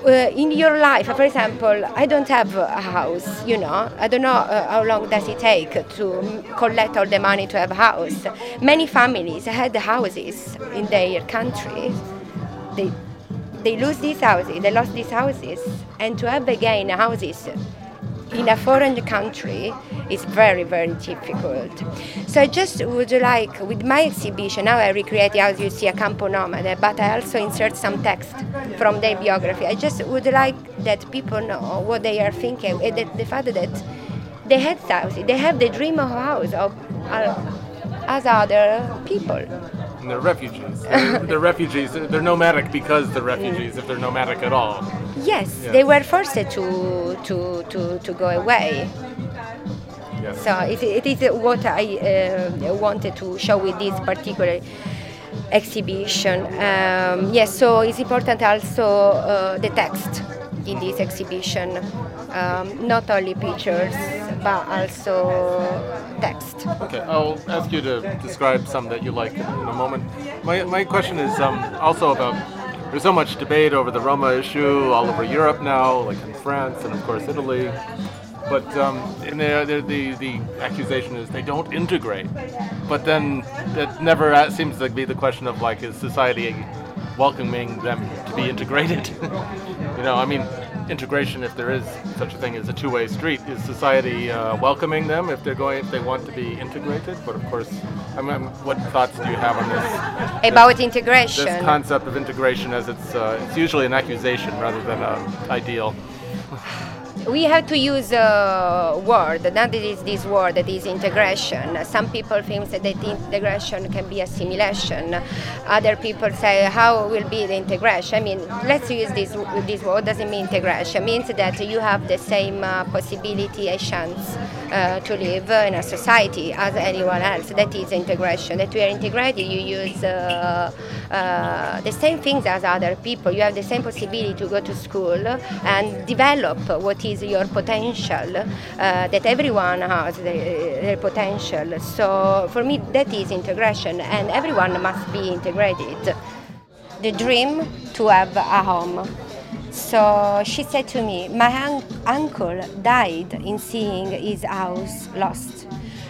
uh, in your life, for example, I don't have a house, you know, I don't know uh, how long does it take to collect all the money to have a house. Many families had houses in their country. They, they lose these houses, they lost these houses, and to have again houses in a foreign country is very, very difficult. So I just would like, with my exhibition, now I recreate, as you see, a Campo Nomade, but I also insert some text from their biography. I just would like that people know what they are thinking, and that the fact that they had houses, they have the dream of house of, uh, as other people. And they're refugees. They're, they're refugees. They're nomadic because they're refugees, if they're nomadic at all. Yes, Yeah. they were forced to, to, to, to go away. Yes. So it, it is what I uh, wanted to show with this particular exhibition. Um, yes, so it's important also uh, the text in this exhibition, um, not only pictures but also text. Okay, I'll ask you to describe some that you like in a moment. My, my question is um, also about there's so much debate over the Roma issue all over Europe now, like in France and of course Italy. But um, and the, the, the, the accusation is they don't integrate. But then that never seems to be the question of like is society welcoming them to be integrated? you know, I mean, integration, if there is such a thing as a two-way street, is society uh, welcoming them if they're going if they want to be integrated? But of course, I mean, what thoughts do you have on this? About this- integration. This concept of integration, as it's uh, it's usually an accusation rather than an ideal. we have to use a word, that is this word that is integration. Some people think that integration can be assimilation. Other people say, how will be the integration? I mean, let's use this, this word. doesn't mean integration? It means that you have the same uh, possibility and chance uh, to live in a society as anyone else. That is integration. That we are integrated, you use uh, uh, the same things as other people. You have the same possibility to go to school and develop what is your potential. Uh, that everyone has their, their potential. So for me, that is integration, and everyone must be integrated. The dream to have a home. So she said to me, My un- uncle died in seeing his house lost.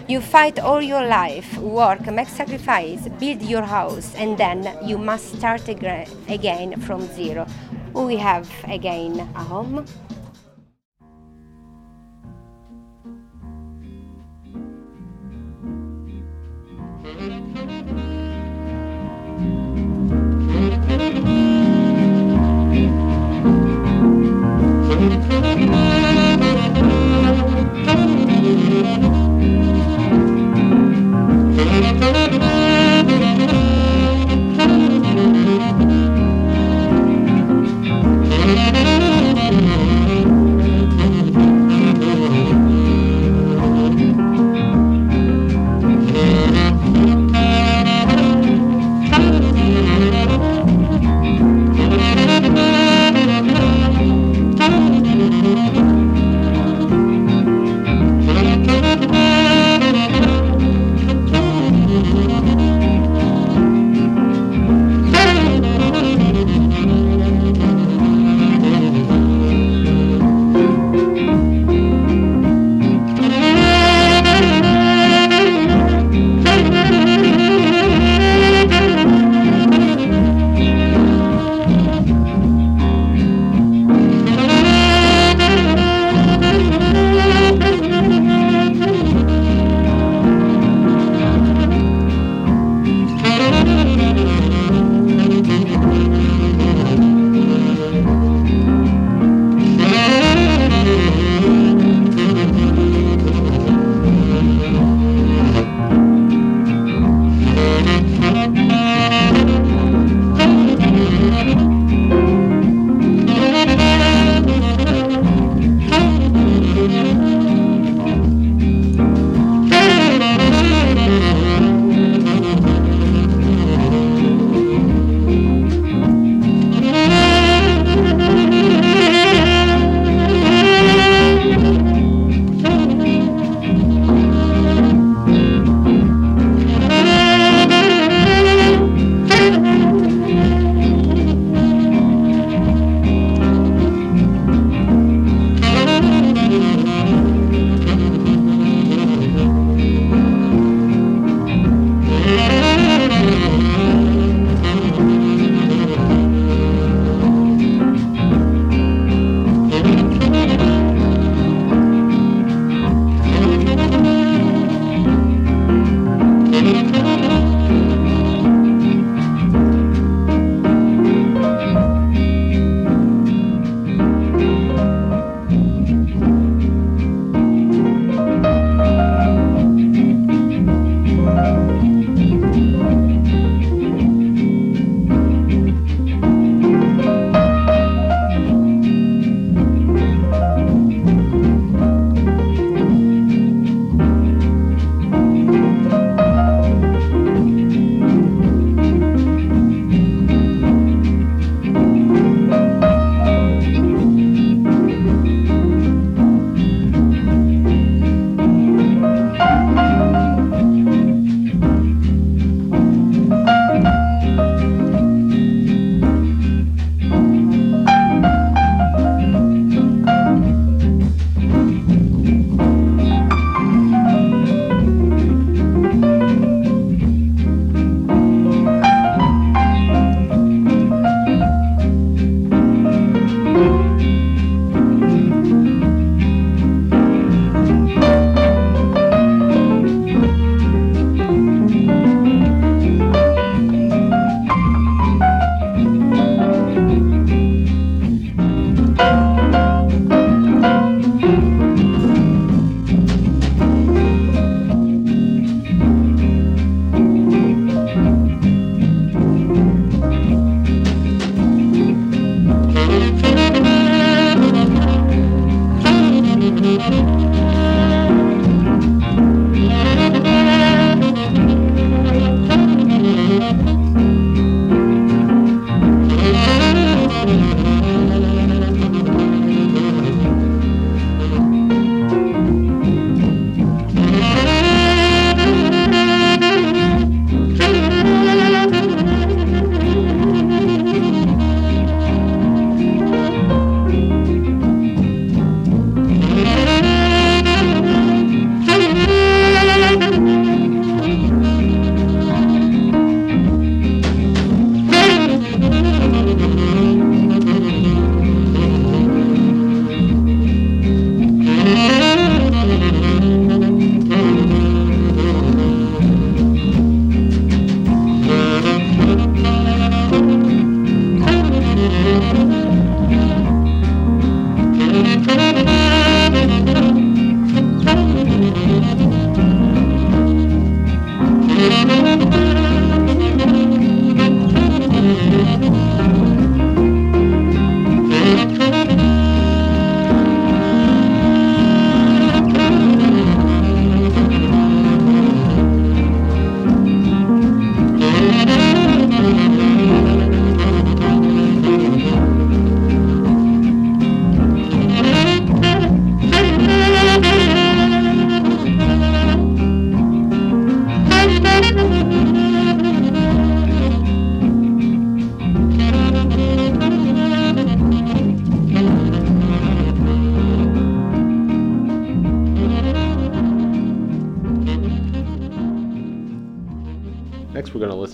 You fight all your life, work, make sacrifice, build your house, and then you must start again from zero. We have again a home. Thank you.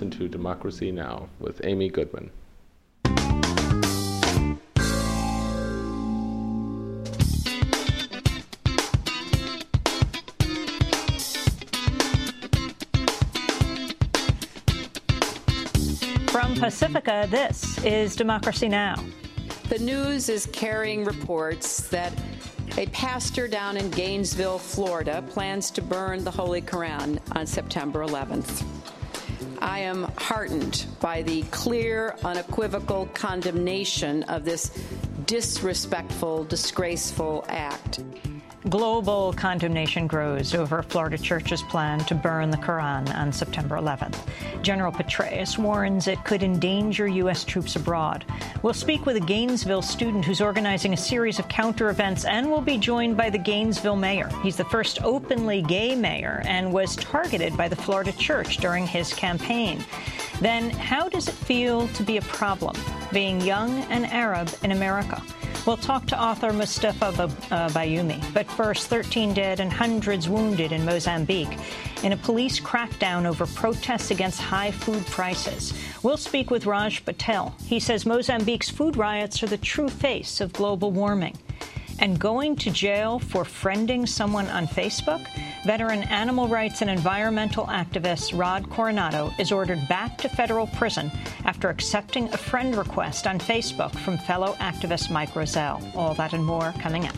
Listen to Democracy Now! with Amy Goodman. From Pacifica, this is Democracy Now! The news is carrying reports that a pastor down in Gainesville, Florida, plans to burn the Holy Quran on September 11th. I am heartened by the clear, unequivocal condemnation of this disrespectful, disgraceful act. Global condemnation grows over Florida church's plan to burn the Quran on September 11th. General Petraeus warns it could endanger U.S. troops abroad. We'll speak with a Gainesville student who's organizing a series of counter events and will be joined by the Gainesville mayor. He's the first openly gay mayor and was targeted by the Florida church during his campaign. Then, how does it feel to be a problem, being young and Arab in America? We'll talk to author Mustafa uh, Bayoumi. But first, 13 dead and hundreds wounded in Mozambique in a police crackdown over protests against high food prices. We'll speak with Raj Patel. He says Mozambique's food riots are the true face of global warming. And going to jail for friending someone on Facebook? Veteran animal rights and environmental activist Rod Coronado is ordered back to federal prison after accepting a friend request on Facebook from fellow activist Mike Roselle. All that and more coming up.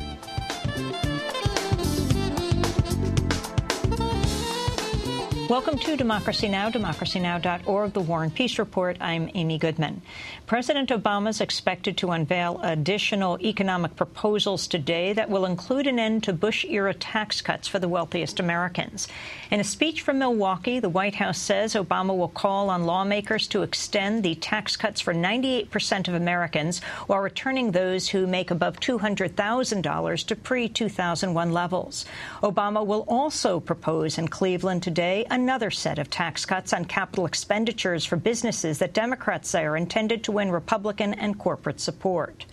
Welcome to Democracy Now!, democracynow.org, The War and Peace Report. I'm Amy Goodman. President Obama is expected to unveil additional economic proposals today that will include an end to Bush-era tax cuts for the wealthiest Americans. In a speech from Milwaukee, the White House says Obama will call on lawmakers to extend the tax cuts for 98 percent of Americans while returning those who make above $200,000 to pre-2001 levels. Obama will also propose in Cleveland today another set of tax cuts on capital expenditures for businesses that Democrats say are intended to win Republican and corporate support.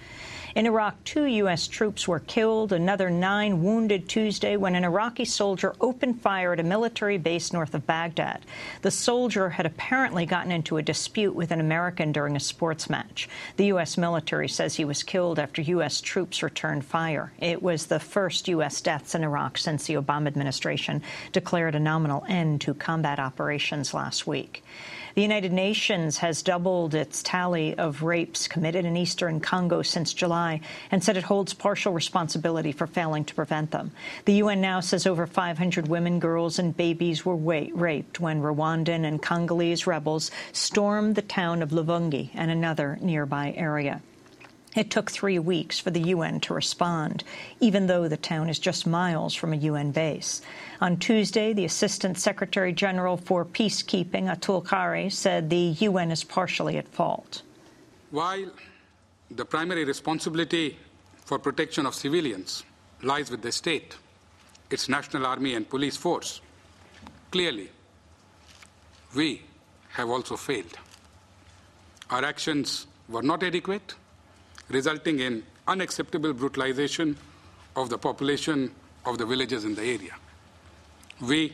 In Iraq, two U.S. troops were killed, another nine wounded Tuesday when an Iraqi soldier opened fire at a military base north of Baghdad. The soldier had apparently gotten into a dispute with an American during a sports match. The U.S. military says he was killed after U.S. troops returned fire. It was the first U.S. deaths in Iraq since the Obama administration declared a nominal end to combat operations last week. The United Nations has doubled its tally of rapes committed in eastern Congo since July and said it holds partial responsibility for failing to prevent them. The UN now says over 500 women, girls and babies were raped when Rwandan and Congolese rebels stormed the town of Luvungi and another nearby area. It took three weeks for the UN to respond, even though the town is just miles from a UN base. On Tuesday, the Assistant Secretary General for Peacekeeping, Atul Khare, said the UN is partially at fault. While the primary responsibility for protection of civilians lies with the state, its national army and police force, clearly, we have also failed. Our actions were not adequate resulting in unacceptable brutalization of the population of the villages in the area. We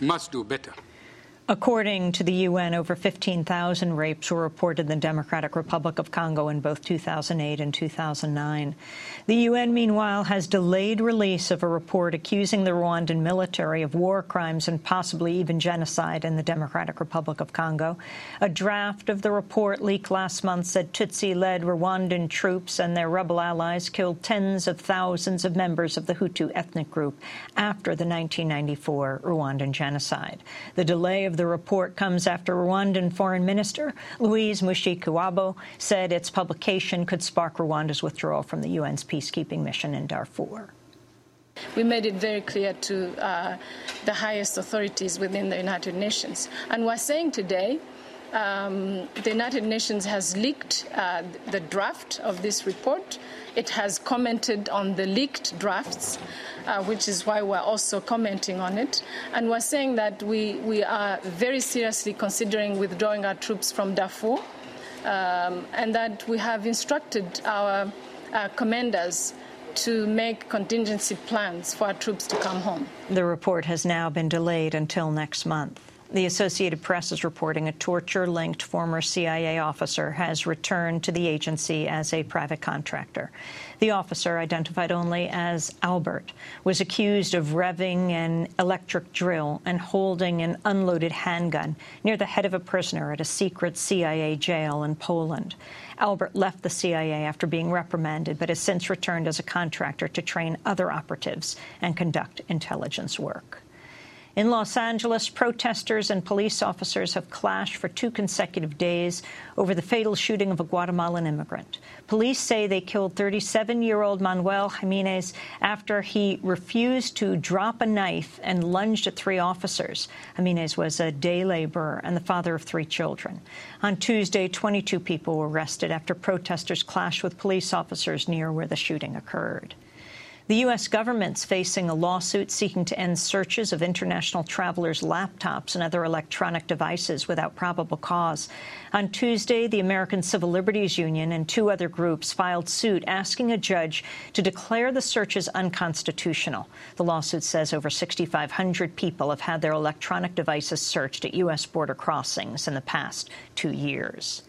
must do better. According to the UN, over 15,000 rapes were reported in the Democratic Republic of Congo in both 2008 and 2009. The UN, meanwhile, has delayed release of a report accusing the Rwandan military of war crimes and possibly even genocide in the Democratic Republic of Congo. A draft of the report leaked last month said Tutsi-led Rwandan troops and their rebel allies killed tens of thousands of members of the Hutu ethnic group after the 1994 Rwandan genocide. The delay of the report comes after Rwandan Foreign Minister Louise Mushikiwabo said its publication could spark Rwanda's withdrawal from the UN's peacekeeping mission in Darfur. We made it very clear to uh, the highest authorities within the United Nations. And we're saying today um, the United Nations has leaked uh, the draft of this report. It has commented on the leaked drafts uh, which is why we're also commenting on it. And we're saying that we, we are very seriously considering withdrawing our troops from Darfur, um, and that we have instructed our, our commanders to make contingency plans for our troops to come home. The report has now been delayed until next month. The Associated Press is reporting a torture-linked former CIA officer has returned to the agency as a private contractor. The officer, identified only as Albert, was accused of revving an electric drill and holding an unloaded handgun near the head of a prisoner at a secret CIA jail in Poland. Albert left the CIA after being reprimanded, but has since returned as a contractor to train other operatives and conduct intelligence work. In Los Angeles, protesters and police officers have clashed for two consecutive days over the fatal shooting of a Guatemalan immigrant. Police say they killed 37-year-old Manuel Jimenez after he refused to drop a knife and lunged at three officers. Jimenez was a day laborer and the father of three children. On Tuesday, 22 people were arrested after protesters clashed with police officers near where the shooting occurred. The U.S. government's facing a lawsuit seeking to end searches of international travelers' laptops and other electronic devices without probable cause. On Tuesday, the American Civil Liberties Union and two other groups filed suit asking a judge to declare the searches unconstitutional. The lawsuit says over 6,500 people have had their electronic devices searched at U.S. border crossings in the past two years.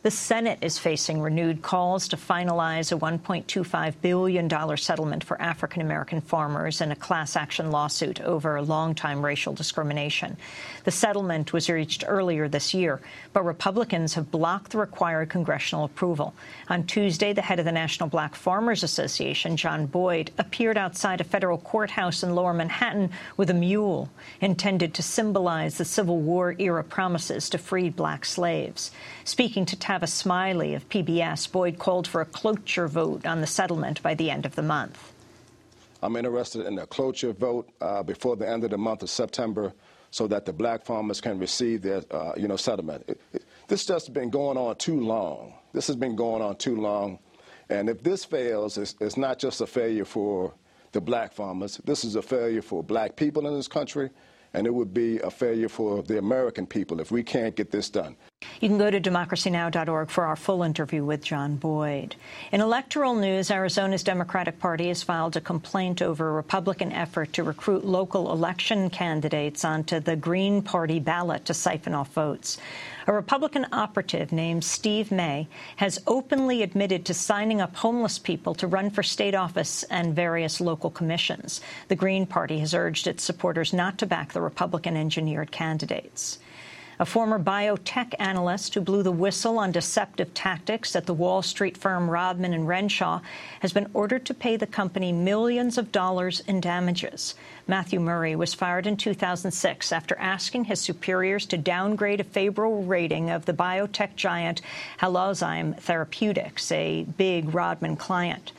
The Senate is facing renewed calls to finalize a $1.25 billion settlement for African-American farmers in a class action lawsuit over longtime racial discrimination. The settlement was reached earlier this year, but Republicans have blocked the required congressional approval. On Tuesday, the head of the National Black Farmers Association, John Boyd, appeared outside a federal courthouse in lower Manhattan with a mule intended to symbolize the Civil War-era promises to free black slaves. Speaking to Tavis Smiley of PBS, Boyd called for a cloture vote on the settlement by the end of the month. I'm interested in a cloture vote uh, before the end of the month of September so that the black farmers can receive their, uh, you know, settlement. It, it, this just been going on too long. This has been going on too long. And if this fails, it's, it's not just a failure for the black farmers. This is a failure for black people in this country, and it would be a failure for the American people if we can't get this done. You can go to democracynow.org for our full interview with John Boyd. In electoral news, Arizona's Democratic Party has filed a complaint over a Republican effort to recruit local election candidates onto the Green Party ballot to siphon off votes. A Republican operative named Steve May has openly admitted to signing up homeless people to run for state office and various local commissions. The Green Party has urged its supporters not to back the Republican-engineered candidates. A former biotech analyst who blew the whistle on deceptive tactics at the Wall Street firm Rodman and Renshaw has been ordered to pay the company millions of dollars in damages. Matthew Murray was fired in 2006 after asking his superiors to downgrade a favorable rating of the biotech giant Halozyme Therapeutics, a big Rodman client.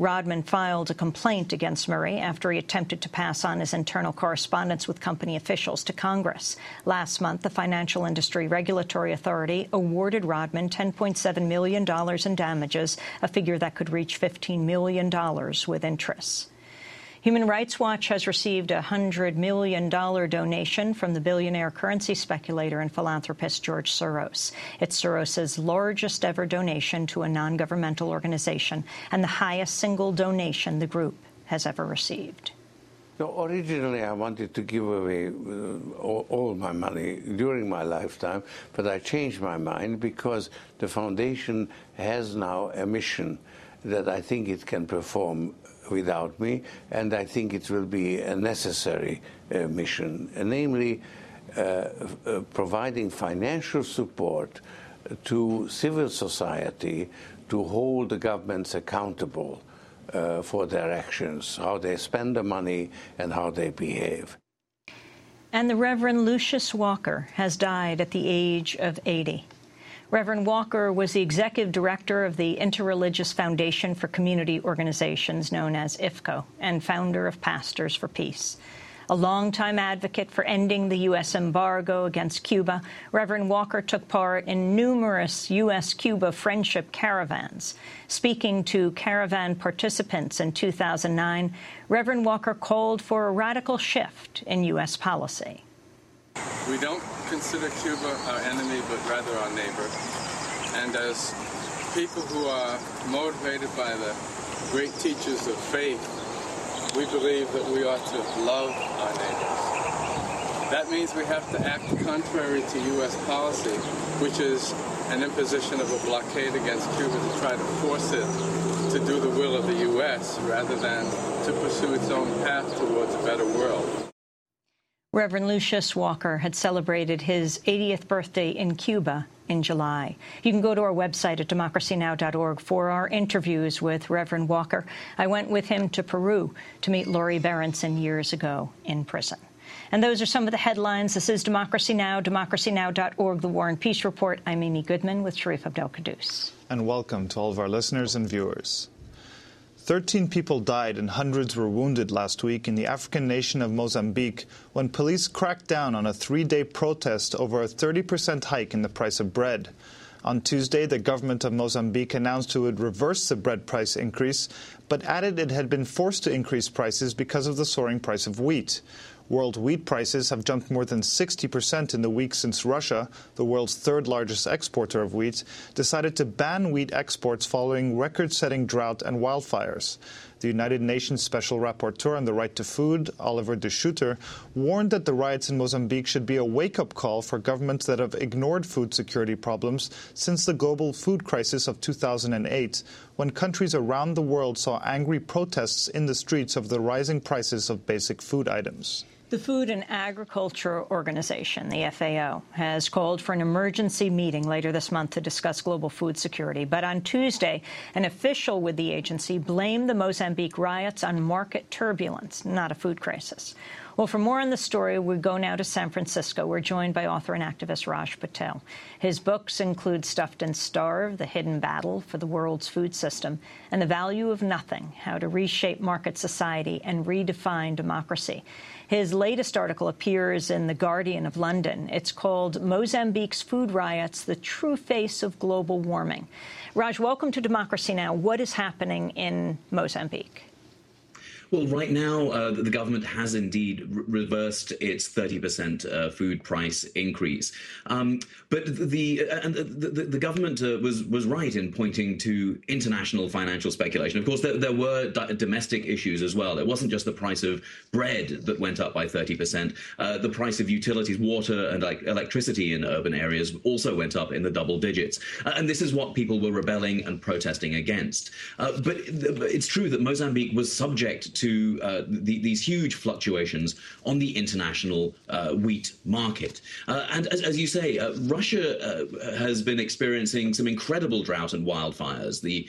Rodman filed a complaint against Murray after he attempted to pass on his internal correspondence with company officials to Congress. Last month, the Financial Industry Regulatory Authority awarded Rodman $10.7 million in damages, a figure that could reach $15 million with interest. Human Rights Watch has received a $100 million donation from the billionaire currency speculator and philanthropist George Soros. It's Soros's largest ever donation to a non-governmental organization and the highest single donation the group has ever received. So originally, I wanted to give away uh, all, all, my money during my lifetime, but I changed my mind because the foundation has now a mission that I think it can perform without me, and I think it will be a necessary uh, mission, uh, namely uh, uh, providing financial support to civil society to hold the governments accountable uh, for their actions, how they spend the money and how they behave. And the Reverend Lucius Walker has died at the age of 80. Reverend Walker was the executive director of the Interreligious Foundation for Community Organizations, known as IFCO, and founder of Pastors for Peace. A longtime advocate for ending the U.S. embargo against Cuba, Reverend Walker took part in numerous U.S.-Cuba friendship caravans. Speaking to caravan participants in 2009, Reverend Walker called for a radical shift in U.S. policy. We don't consider Cuba our enemy, but rather our neighbor. And as people who are motivated by the great teachers of faith, we believe that we ought to love our neighbors. That means we have to act contrary to U.S. policy, which is an imposition of a blockade against Cuba to try to force it to do the will of the U.S. rather than to pursue its own path towards a better world. Reverend Lucius Walker had celebrated his 80th birthday in Cuba in July. You can go to our website at democracynow.org for our interviews with Reverend Walker. I went with him to Peru to meet Lori Berenson years ago in prison. And those are some of the headlines. This is Democracy Now!, democracynow.org, The War and Peace Report. I'm Amy Goodman with Sharif Abdel-Kouddous. And welcome to all of our listeners and viewers. Thirteen people died and hundreds were wounded last week in the African nation of Mozambique when police cracked down on a three-day protest over a 30% hike in the price of bread. On Tuesday, the government of Mozambique announced it would reverse the bread price increase, but added it had been forced to increase prices because of the soaring price of wheat. World wheat prices have jumped more than 60% in the week since Russia, the world's third largest exporter of wheat, decided to ban wheat exports following record setting drought and wildfires. The United Nations Special Rapporteur on the Right to Food, Olivier de Schutter, warned that the riots in Mozambique should be a wake up call for governments that have ignored food security problems since the global food crisis of 2008, when countries around the world saw angry protests in the streets of the rising prices of basic food items. The Food and Agriculture Organization, the FAO, has called for an emergency meeting later this month to discuss global food security. But on Tuesday, an official with the agency blamed the Mozambique riots on market turbulence, not a food crisis. Well, for more on the story, we go now to San Francisco. We're joined by author and activist Raj Patel. His books include Stuffed and Starved, The Hidden Battle for the World's Food System, and The Value of Nothing, How to Reshape Market Society and Redefine Democracy. His latest article appears in The Guardian of London. It's called Mozambique's Food Riots, The True Face of Global Warming. Raj, welcome to Democracy Now! What is happening in Mozambique? Well, right now, uh, the government has indeed re reversed its 30% uh, food price increase. Um, but the, uh, and the, the, the government uh, was, was right in pointing to international financial speculation. Of course, there, there were domestic issues as well. It wasn't just the price of bread that went up by 30%. Uh, the price of utilities, water, and like, electricity in urban areas also went up in the double digits. And this is what people were rebelling and protesting against. but it's true that Mozambique was subject to uh, the, these huge fluctuations on the international uh, wheat market. Uh, and as, as, you say, uh, Russia uh, has been experiencing some incredible drought and wildfires. The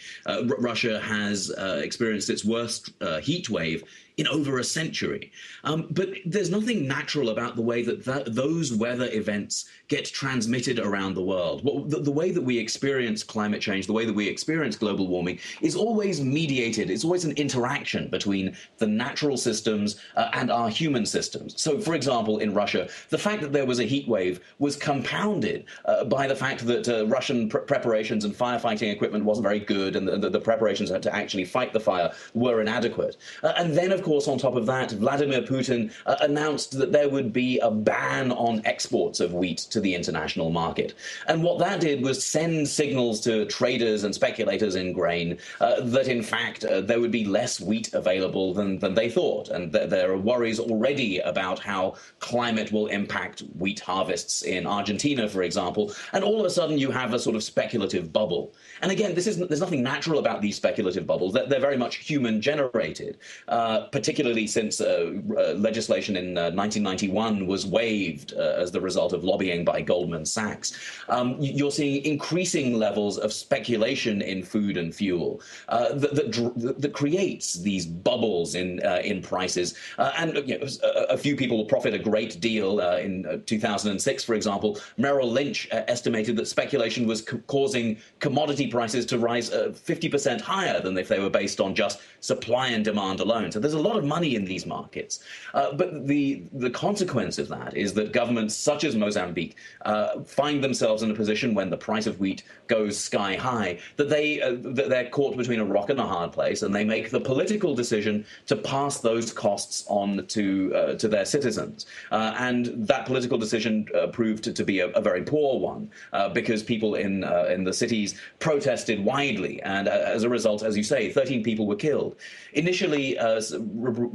Russia has experienced its worst heat wave in over a century. Um, but there's nothing natural about the way that, that those weather events get transmitted around the world. Well, the, the, way that we experience climate change, the way that we experience global warming, is always mediated. It's always an interaction between the natural systems uh, and our human systems. So, for example, in Russia, the fact that there was a heat wave was compounded uh, by the fact that uh, Russian pr preparations and firefighting equipment wasn't very good, and the, the, preparations to actually fight the fire were inadequate. Uh, and then, of course, on top of that, Vladimir Putin uh, announced that there would be a ban on exports of wheat to the international market. And what that did was send signals to traders and speculators in grain uh, that, in fact, uh, there would be less wheat available than, than they thought. And th there are worries already about how climate will impact wheat harvests in Argentina, for example. And all of a sudden, you have a sort of speculative bubble. And again, this isn't, there's nothing natural about these speculative bubbles. They're, they're very much human generated, uh, particularly since uh, uh, legislation in 1991 uh, was waived as the result of lobbying by Goldman Sachs. Um, you're seeing increasing levels of speculation in food and fuel that, that, that, creates these bubbles in, in prices. and you know, a, few people will profit a great deal. in 2006, for example, Merrill Lynch estimated that speculation was causing commodity prices to rise uh, 50% higher than if they were based on just supply and demand alone. So there's a lot of money in these markets. Uh, but the, the consequence of that is that governments such as Mozambique uh, find themselves in a position when the price of wheat goes sky high that, they, uh, that they're caught between a rock and a hard place and they make the political decision to pass those costs on to, uh, to their citizens. Uh, and that political decision proved to, be a, a, very poor one because people in, in the cities protested widely. And as a result, as you say, 13 people were killed. Initially, uh,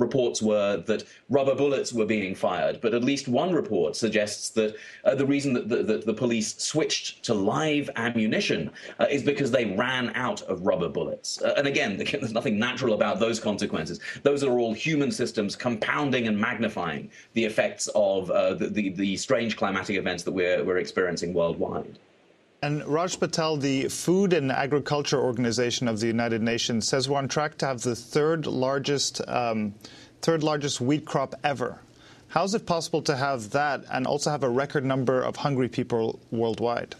reports were that rubber bullets were being fired, but at least one report suggests that uh, the reason that the, that the, police switched to live ammunition uh, is because they ran out of rubber bullets. Uh, and again, there's nothing natural about those consequences. Those are all human systems compounding and magnifying the effects of uh, the, the, the strange climatic events that we're, we're experiencing worldwide. And Raj Patel, the Food and Agriculture Organization of the United Nations, says we're on track to have the third largest, um, third largest wheat crop ever. How is it possible to have that and also have a record number of hungry people worldwide?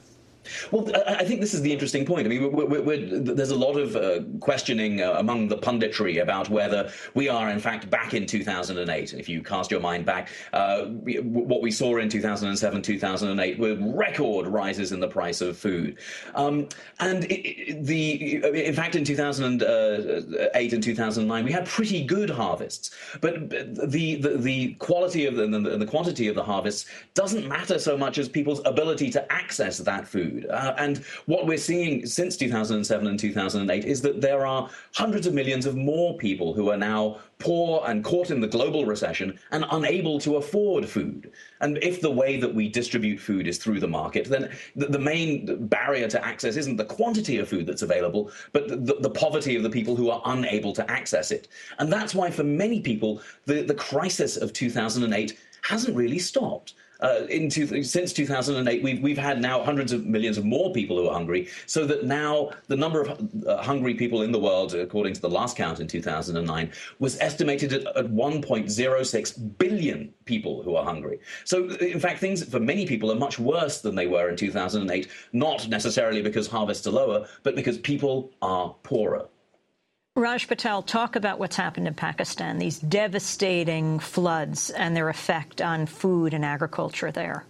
Well, I think this is the interesting point. I mean, we're, we're, there's a lot of uh, questioning uh, among the punditry about whether we are, in fact, back in 2008. And If you cast your mind back, uh, what we saw in 2007, 2008 were record rises in the price of food. Um, and it, the, in fact, in 2008 and 2009, we had pretty good harvests. But the, the, the quality of the, and the, the quantity of the harvests doesn't matter so much as people's ability to access that food food. Uh, and what we're seeing since 2007 and 2008 is that there are hundreds of millions of more people who are now poor and caught in the global recession and unable to afford food. And if the way that we distribute food is through the market, then the, the main barrier to access isn't the quantity of food that's available, but the, the, poverty of the people who are unable to access it. And that's why, for many people, the, the crisis of 2008 hasn't really stopped. Uh, two, since 2008, we've, we've had now hundreds of millions of more people who are hungry, so that now the number of uh, hungry people in the world, according to the last count in 2009, was estimated at, at 1.06 billion people who are hungry. So, in fact, things for many people are much worse than they were in 2008, not necessarily because harvests are lower, but because people are poorer. Raj Patel, talk about what's happened in Pakistan, these devastating floods and their effect on food and agriculture there.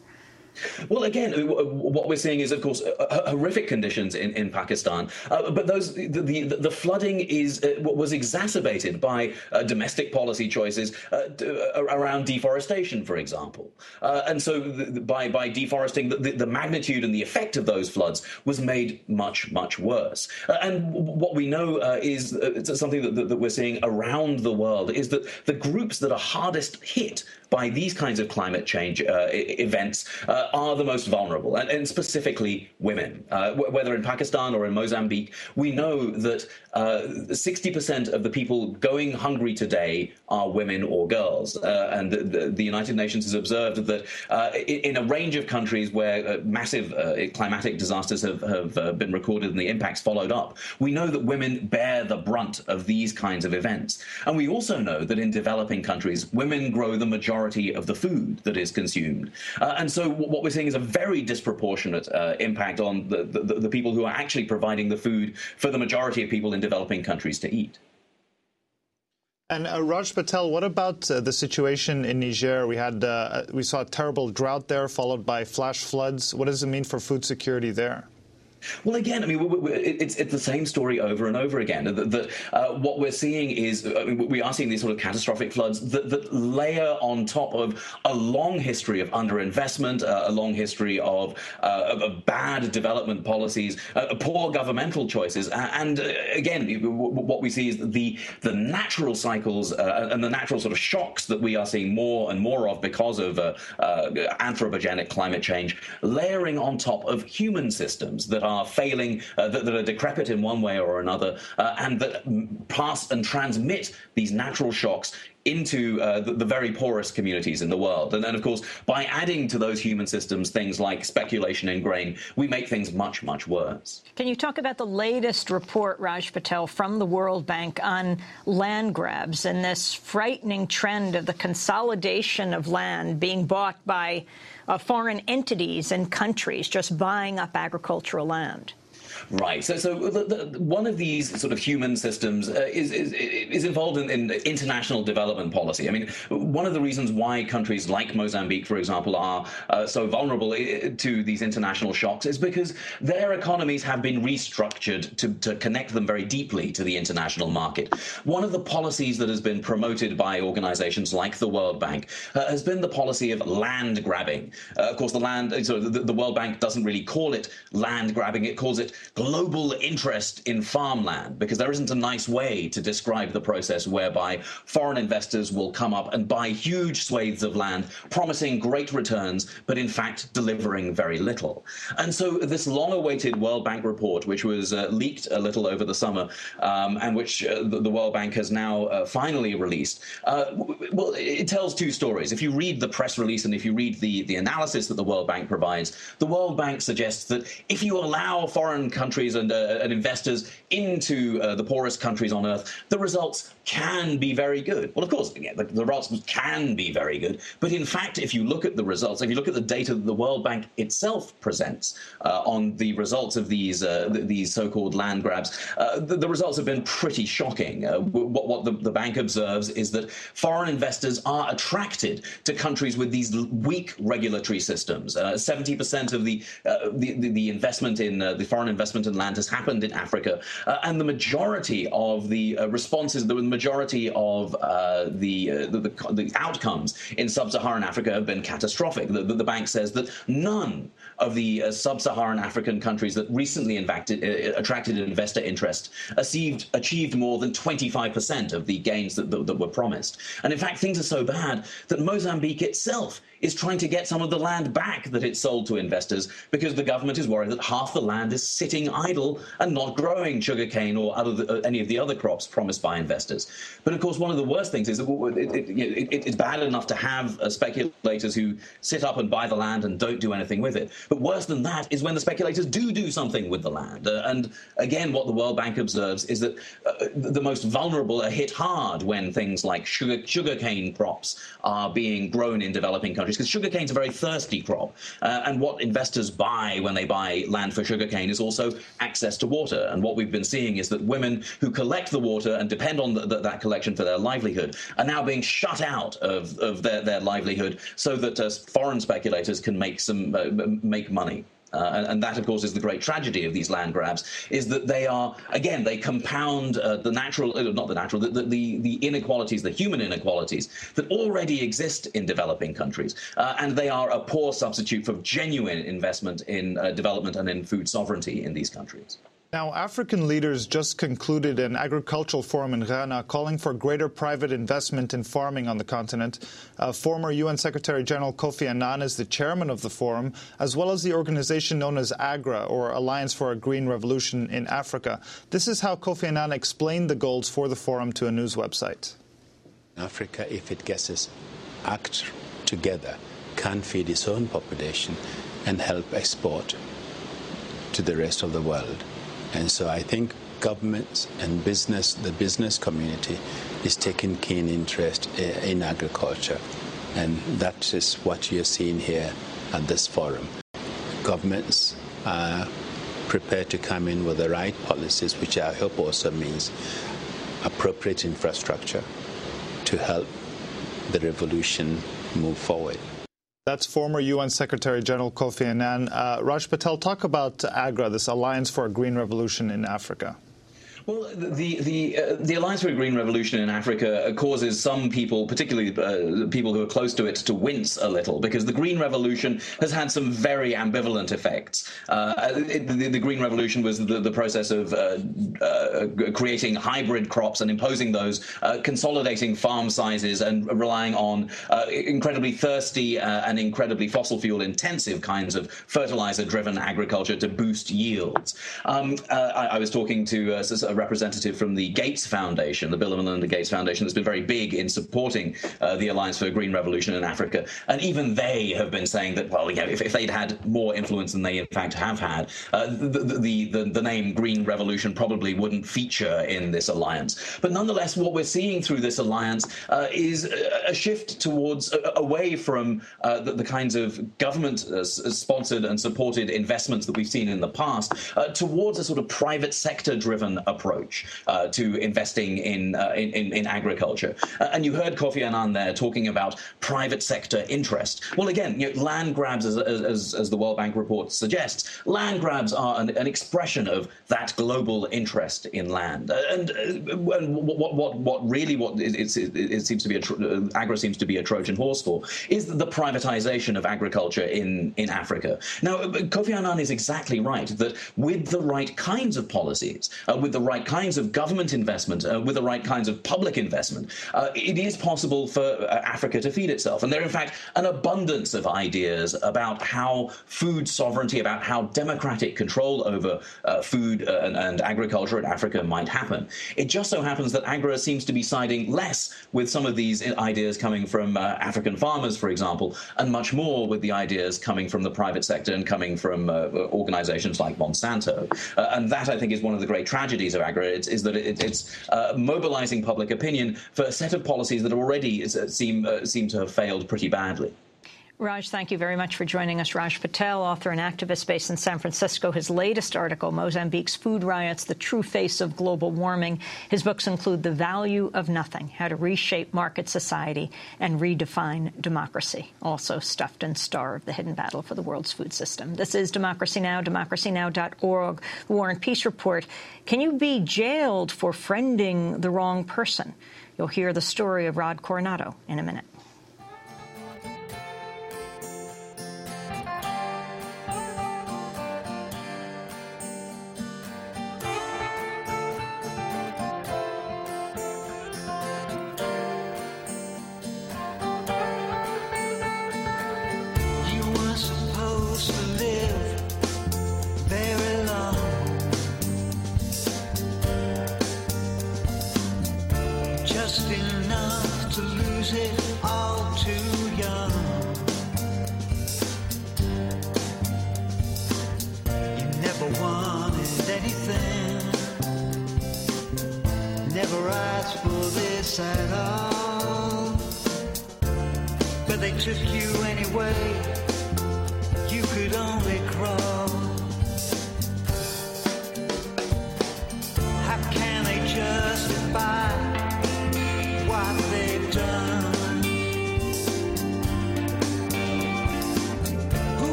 Well, again, what we're seeing is, of course, horrific conditions in, in Pakistan. Uh, but those the, the, the flooding is uh, was exacerbated by uh, domestic policy choices uh, uh, around deforestation, for example. Uh, and so, the, by by deforesting, the, the, magnitude and the effect of those floods was made much much worse. and what we know is something that, that we're seeing around the world is that the groups that are hardest hit by these kinds of climate change uh, events uh, are the most vulnerable, and, and specifically women. Uh, whether in Pakistan or in Mozambique, we know that 60% uh, of the people going hungry today are women or girls. Uh, and the, the, the, United Nations has observed that uh, in, in, a range of countries where massive climatic disasters have, have been recorded and the impacts followed up, we know that women bear the brunt of these kinds of events. And we also know that in developing countries, women grow the majority majority of the food that is consumed. Uh, and so what we're seeing is a very disproportionate uh, impact on the, the, the people who are actually providing the food for the majority of people in developing countries to eat. And uh, Raj Patel, what about uh, the situation in Niger? We had uh, we saw a terrible drought there, followed by flash floods. What does it mean for food security there? Well, again, I mean, it's, it's the same story over and over again. That, that uh, what we're seeing is I mean, we are seeing these sort of catastrophic floods that, that layer on top of a long history of underinvestment, uh, a long history of, uh, of bad development policies, uh, poor governmental choices, and uh, again, what we see is the the natural cycles uh, and the natural sort of shocks that we are seeing more and more of because of anthropogenic climate change, layering on top of human systems that are failing, uh, that, that, are decrepit in one way or another, uh, and that pass and transmit these natural shocks into uh, the, the, very poorest communities in the world. And then, of course, by adding to those human systems things like speculation in grain, we make things much, much worse. Can you talk about the latest report, Raj Patel, from the World Bank on land grabs and this frightening trend of the consolidation of land being bought by uh, foreign entities and countries just buying up agricultural land? Right. So, so the, the, one of these sort of human systems uh, is, is, is involved in, in, international development policy. I mean, one of the reasons why countries like Mozambique, for example, are uh, so vulnerable to these international shocks is because their economies have been restructured to, to connect them very deeply to the international market. One of the policies that has been promoted by organizations like the World Bank uh, has been the policy of land grabbing. Uh, of course, the land, so the, the World Bank doesn't really call it land grabbing; it calls it global interest in farmland, because there isn't a nice way to describe the process whereby foreign investors will come up and buy huge swathes of land, promising great returns, but in fact delivering very little. And so this long-awaited World Bank report, which was uh, leaked a little over the summer, um, and which uh, the, the, World Bank has now uh, finally released, uh, well, it tells two stories. If you read the press release and if you read the, the analysis that the World Bank provides, the World Bank suggests that if you allow foreign countries and, uh, and investors into uh, the poorest countries on earth, the results can be very good. Well, of course, yeah, the, the results can be very good, but in fact, if you look at the results, if you look at the data that the World Bank itself presents uh, on the results of these uh, these so-called land grabs, uh, the, the, results have been pretty shocking. Uh, what, what the, the bank observes is that foreign investors are attracted to countries with these weak regulatory systems. Seventy percent of the, the, the investment in the foreign investment in land has happened in Africa, uh, and the majority of the uh, responses, the majority of uh, the, the, the the outcomes in sub-Saharan Africa have been catastrophic. The, the, bank says that none of the uh, sub-Saharan African countries that recently infacted, uh, attracted investor interest achieved, achieved more than 25% of the gains that, that, that were promised. And in fact, things are so bad that Mozambique itself is trying to get some of the land back that it sold to investors because the government is worried that half the land is sitting idle and not growing sugarcane or other, uh, any of the other crops promised by investors. But of course, one of the worst things is that it, it, it, it's bad enough to have uh, speculators who sit up and buy the land and don't do anything with it. But worse than that is when the speculators do do something with the land. Uh, and again, what the World Bank observes is that uh, the most vulnerable are hit hard when things like sugar, sugarcane crops are being grown in developing countries countries, because sugarcane's a very thirsty crop. Uh, and what investors buy when they buy land for sugarcane is also access to water. And what we've been seeing is that women who collect the water and depend on the, the, that collection for their livelihood are now being shut out of, of their, their livelihood so that uh, foreign speculators can make some uh, make money. Uh, and, and, that, of course, is the great tragedy of these land grabs, is that they are, again, they compound uh, the natural, uh, not the natural, the, the, the, inequalities, the human inequalities that already exist in developing countries. Uh, and they are a poor substitute for genuine investment in uh, development and in food sovereignty in these countries. Now, African leaders just concluded an agricultural forum in Ghana calling for greater private investment in farming on the continent. Uh, former UN Secretary General Kofi Annan is the chairman of the forum, as well as the organization known as AGRA, or Alliance for a Green Revolution in Africa. This is how Kofi Annan explained the goals for the forum to a news website. Africa, if it gets its act together, can feed its own population and help export to the rest of the world. And so I think governments and business, the business community, is taking keen interest eh, in agriculture. And that is what you're seeing here at this forum. Governments are prepared to come in with the right policies, which I hope also means appropriate infrastructure to help the revolution move forward. That's former UN Secretary General Kofi Annan. Uh, Raj Patel, talk about AGRA, this Alliance for a Green Revolution in Africa. Well, the the uh, the Alliance for a Green Revolution in Africa causes some people, particularly uh, people who are close to it, to wince a little because the Green Revolution has had some very ambivalent effects. Uh, it, the, the, Green Revolution was the, the process of uh, uh, creating hybrid crops and imposing those, uh, consolidating farm sizes, and relying on incredibly thirsty and incredibly fossil fuel intensive kinds of fertilizer-driven agriculture to boost yields. Um, I, I, was talking to representative from the Gates Foundation, the Bill and Melinda Gates Foundation, that's been very big in supporting uh, the Alliance for a Green Revolution in Africa. And even they have been saying that, well, you know, if, if they'd had more influence than they in fact have had, uh, the, the, the, the, name Green Revolution probably wouldn't feature in this alliance. But nonetheless, what we're seeing through this alliance uh, is a shift towards, away from uh, the, the, kinds of government-sponsored uh, and supported investments that we've seen in the past, uh, towards a sort of private sector-driven approach approach uh, to investing in, uh, in, in, in, agriculture. Uh, and you heard Kofi Annan there talking about private sector interest. Well, again, you know, land grabs, as, as, as, the World Bank report suggests, land grabs are an, an expression of that global interest in land. Uh, and, uh, and what, what, what really what it, it, it seems to be a, AGRA seems to be a Trojan horse for is the privatization of agriculture in, in Africa. Now, Kofi Annan is exactly right that with the right kinds of policies, uh, with the right kinds of government investment, uh, with the right kinds of public investment, uh, it is possible for uh, Africa to feed itself. And there are, in fact, an abundance of ideas about how food sovereignty, about how democratic control over uh, food uh, and, and, agriculture in Africa might happen. It just so happens that AGRA seems to be siding less with some of these ideas coming from African farmers, for example, and much more with the ideas coming from the private sector and coming from organizations like Monsanto. Uh, and that, I think, is one of the great tragedies of AGRA, it's, is that it, it's uh, mobilizing public opinion for a set of policies that already uh, seem, uh, seem to have failed pretty badly. Raj, thank you very much for joining us. Raj Patel, author and activist based in San Francisco. His latest article, Mozambique's Food Riots, The True Face of Global Warming. His books include The Value of Nothing, How to Reshape Market Society and Redefine Democracy, also stuffed and Starved the Hidden Battle for the World's Food System. This is Democracy Now!, democracynow.org, the War and Peace Report. Can you be jailed for friending the wrong person? You'll hear the story of Rod Coronado in a minute.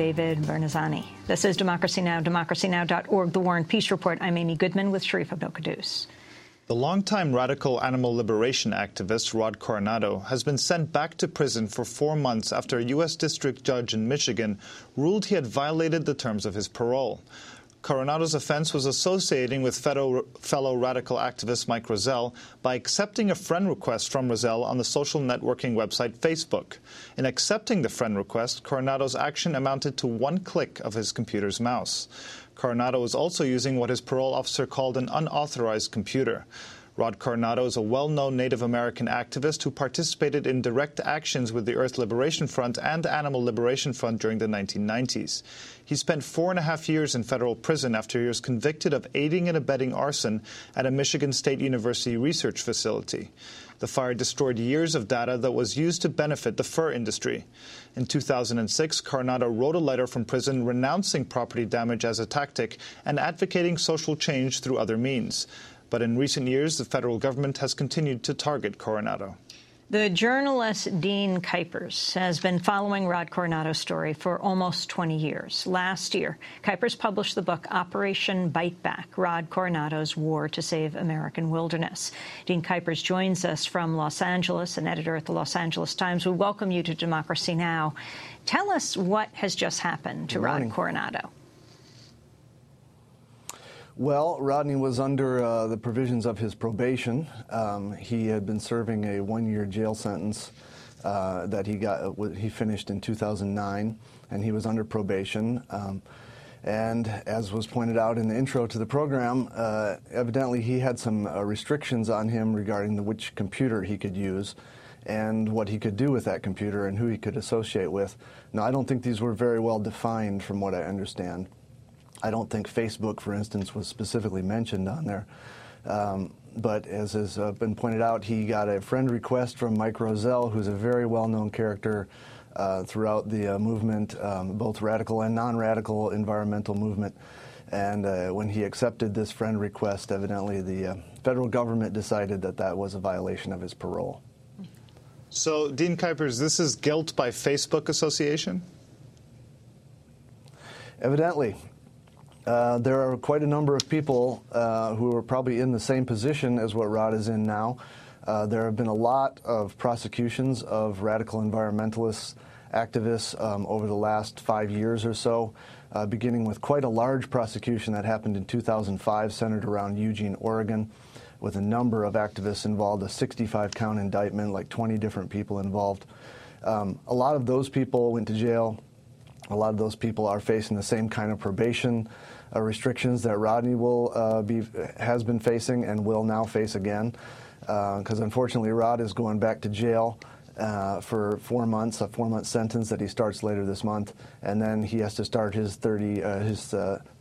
David Bernazzani. This is Democracy Now!, democracynow.org, The War and Peace Report. I'm Amy Goodman with Sharif Abdel-Kouddous. The longtime radical animal liberation activist Rod Coronado has been sent back to prison for four months after a U.S. district judge in Michigan ruled he had violated the terms of his parole. Coronado's offense was associating with fellow, fellow, radical activist Mike Roselle by accepting a friend request from Roselle on the social networking website Facebook. In accepting the friend request, Coronado's action amounted to one click of his computer's mouse. Coronado was also using what his parole officer called an unauthorized computer. Rod Coronado is a well-known Native American activist who participated in direct actions with the Earth Liberation Front and Animal Liberation Front during the 1990s. He spent four and a half years in federal prison after he was convicted of aiding and abetting arson at a Michigan State University research facility. The fire destroyed years of data that was used to benefit the fur industry. In 2006, Coronado wrote a letter from prison renouncing property damage as a tactic and advocating social change through other means. But in recent years, the federal government has continued to target Coronado. The journalist Dean Kuipers has been following Rod Coronado's story for almost 20 years. Last year, Kuipers published the book Operation Bite Back, Rod Coronado's War to Save American Wilderness. Dean Kuipers joins us from Los Angeles, an editor at the Los Angeles Times. We welcome you to Democracy Now! Tell us what has just happened to Rod Coronado. Well, Rodney was under uh, the provisions of his probation. Um, he had been serving a one-year jail sentence uh, that he got. Uh, he finished in 2009, and he was under probation. Um, and as was pointed out in the intro to the program, uh, evidently he had some uh, restrictions on him regarding the which computer he could use. and what he could do with that computer and who he could associate with. Now, I don't think these were very well defined from what I understand. I don't think Facebook, for instance, was specifically mentioned on there. Um, but as has uh, been pointed out, he got a friend request from Mike Roselle, who's a very well-known character uh, throughout the uh, movement, um, both radical and non-radical environmental movement. And uh, when he accepted this friend request, evidently the uh, federal government decided that that was a violation of his parole. So, Dean Kuipers, this is guilt by Facebook association? Evidently. Uh, there are quite a number of people uh, who are probably in the same position as what Rod is in now. Uh, there have been a lot of prosecutions of radical environmentalists, activists um, over the last five years or so, uh, beginning with quite a large prosecution that happened in 2005, centered around Eugene, Oregon, with a number of activists involved, a 65 count indictment, like 20 different people involved. Um, a lot of those people went to jail. A lot of those people are facing the same kind of probation uh, restrictions that Rodney will uh, be has been facing and will now face again, because uh, unfortunately Rod is going back to jail. Uh, for four months, a four-month sentence that he starts later this month, and then he has to start his 30 uh, his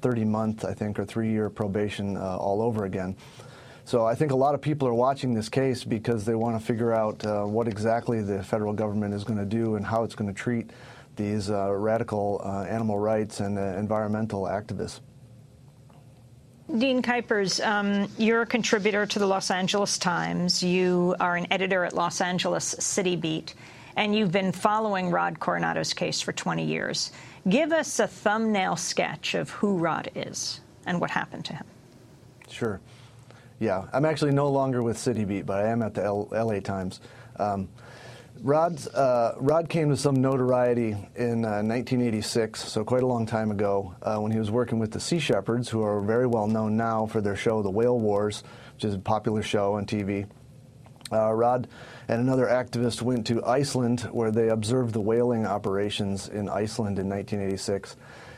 30-month, I think, or three-year probation all over again. So I think a lot of people are watching this case because they want to figure out uh, what exactly the federal government is going to do and how it's going to treat these uh, radical uh, animal rights and environmental activists. Dean Kuipers, um, you're a contributor to the Los Angeles Times. You are an editor at Los Angeles City Beat, and you've been following Rod Coronado's case for 20 years. Give us a thumbnail sketch of who Rod is and what happened to him. Sure. Yeah, I'm actually no longer with City Beat, but I am at the L LA Times. Um, Rod's, uh, Rod came to some notoriety in uh, 1986, so quite a long time ago, uh, when he was working with the Sea Shepherds, who are very well known now for their show, The Whale Wars, which is a popular show on TV. Uh, Rod and another activist went to Iceland, where they observed the whaling operations in Iceland in 1986.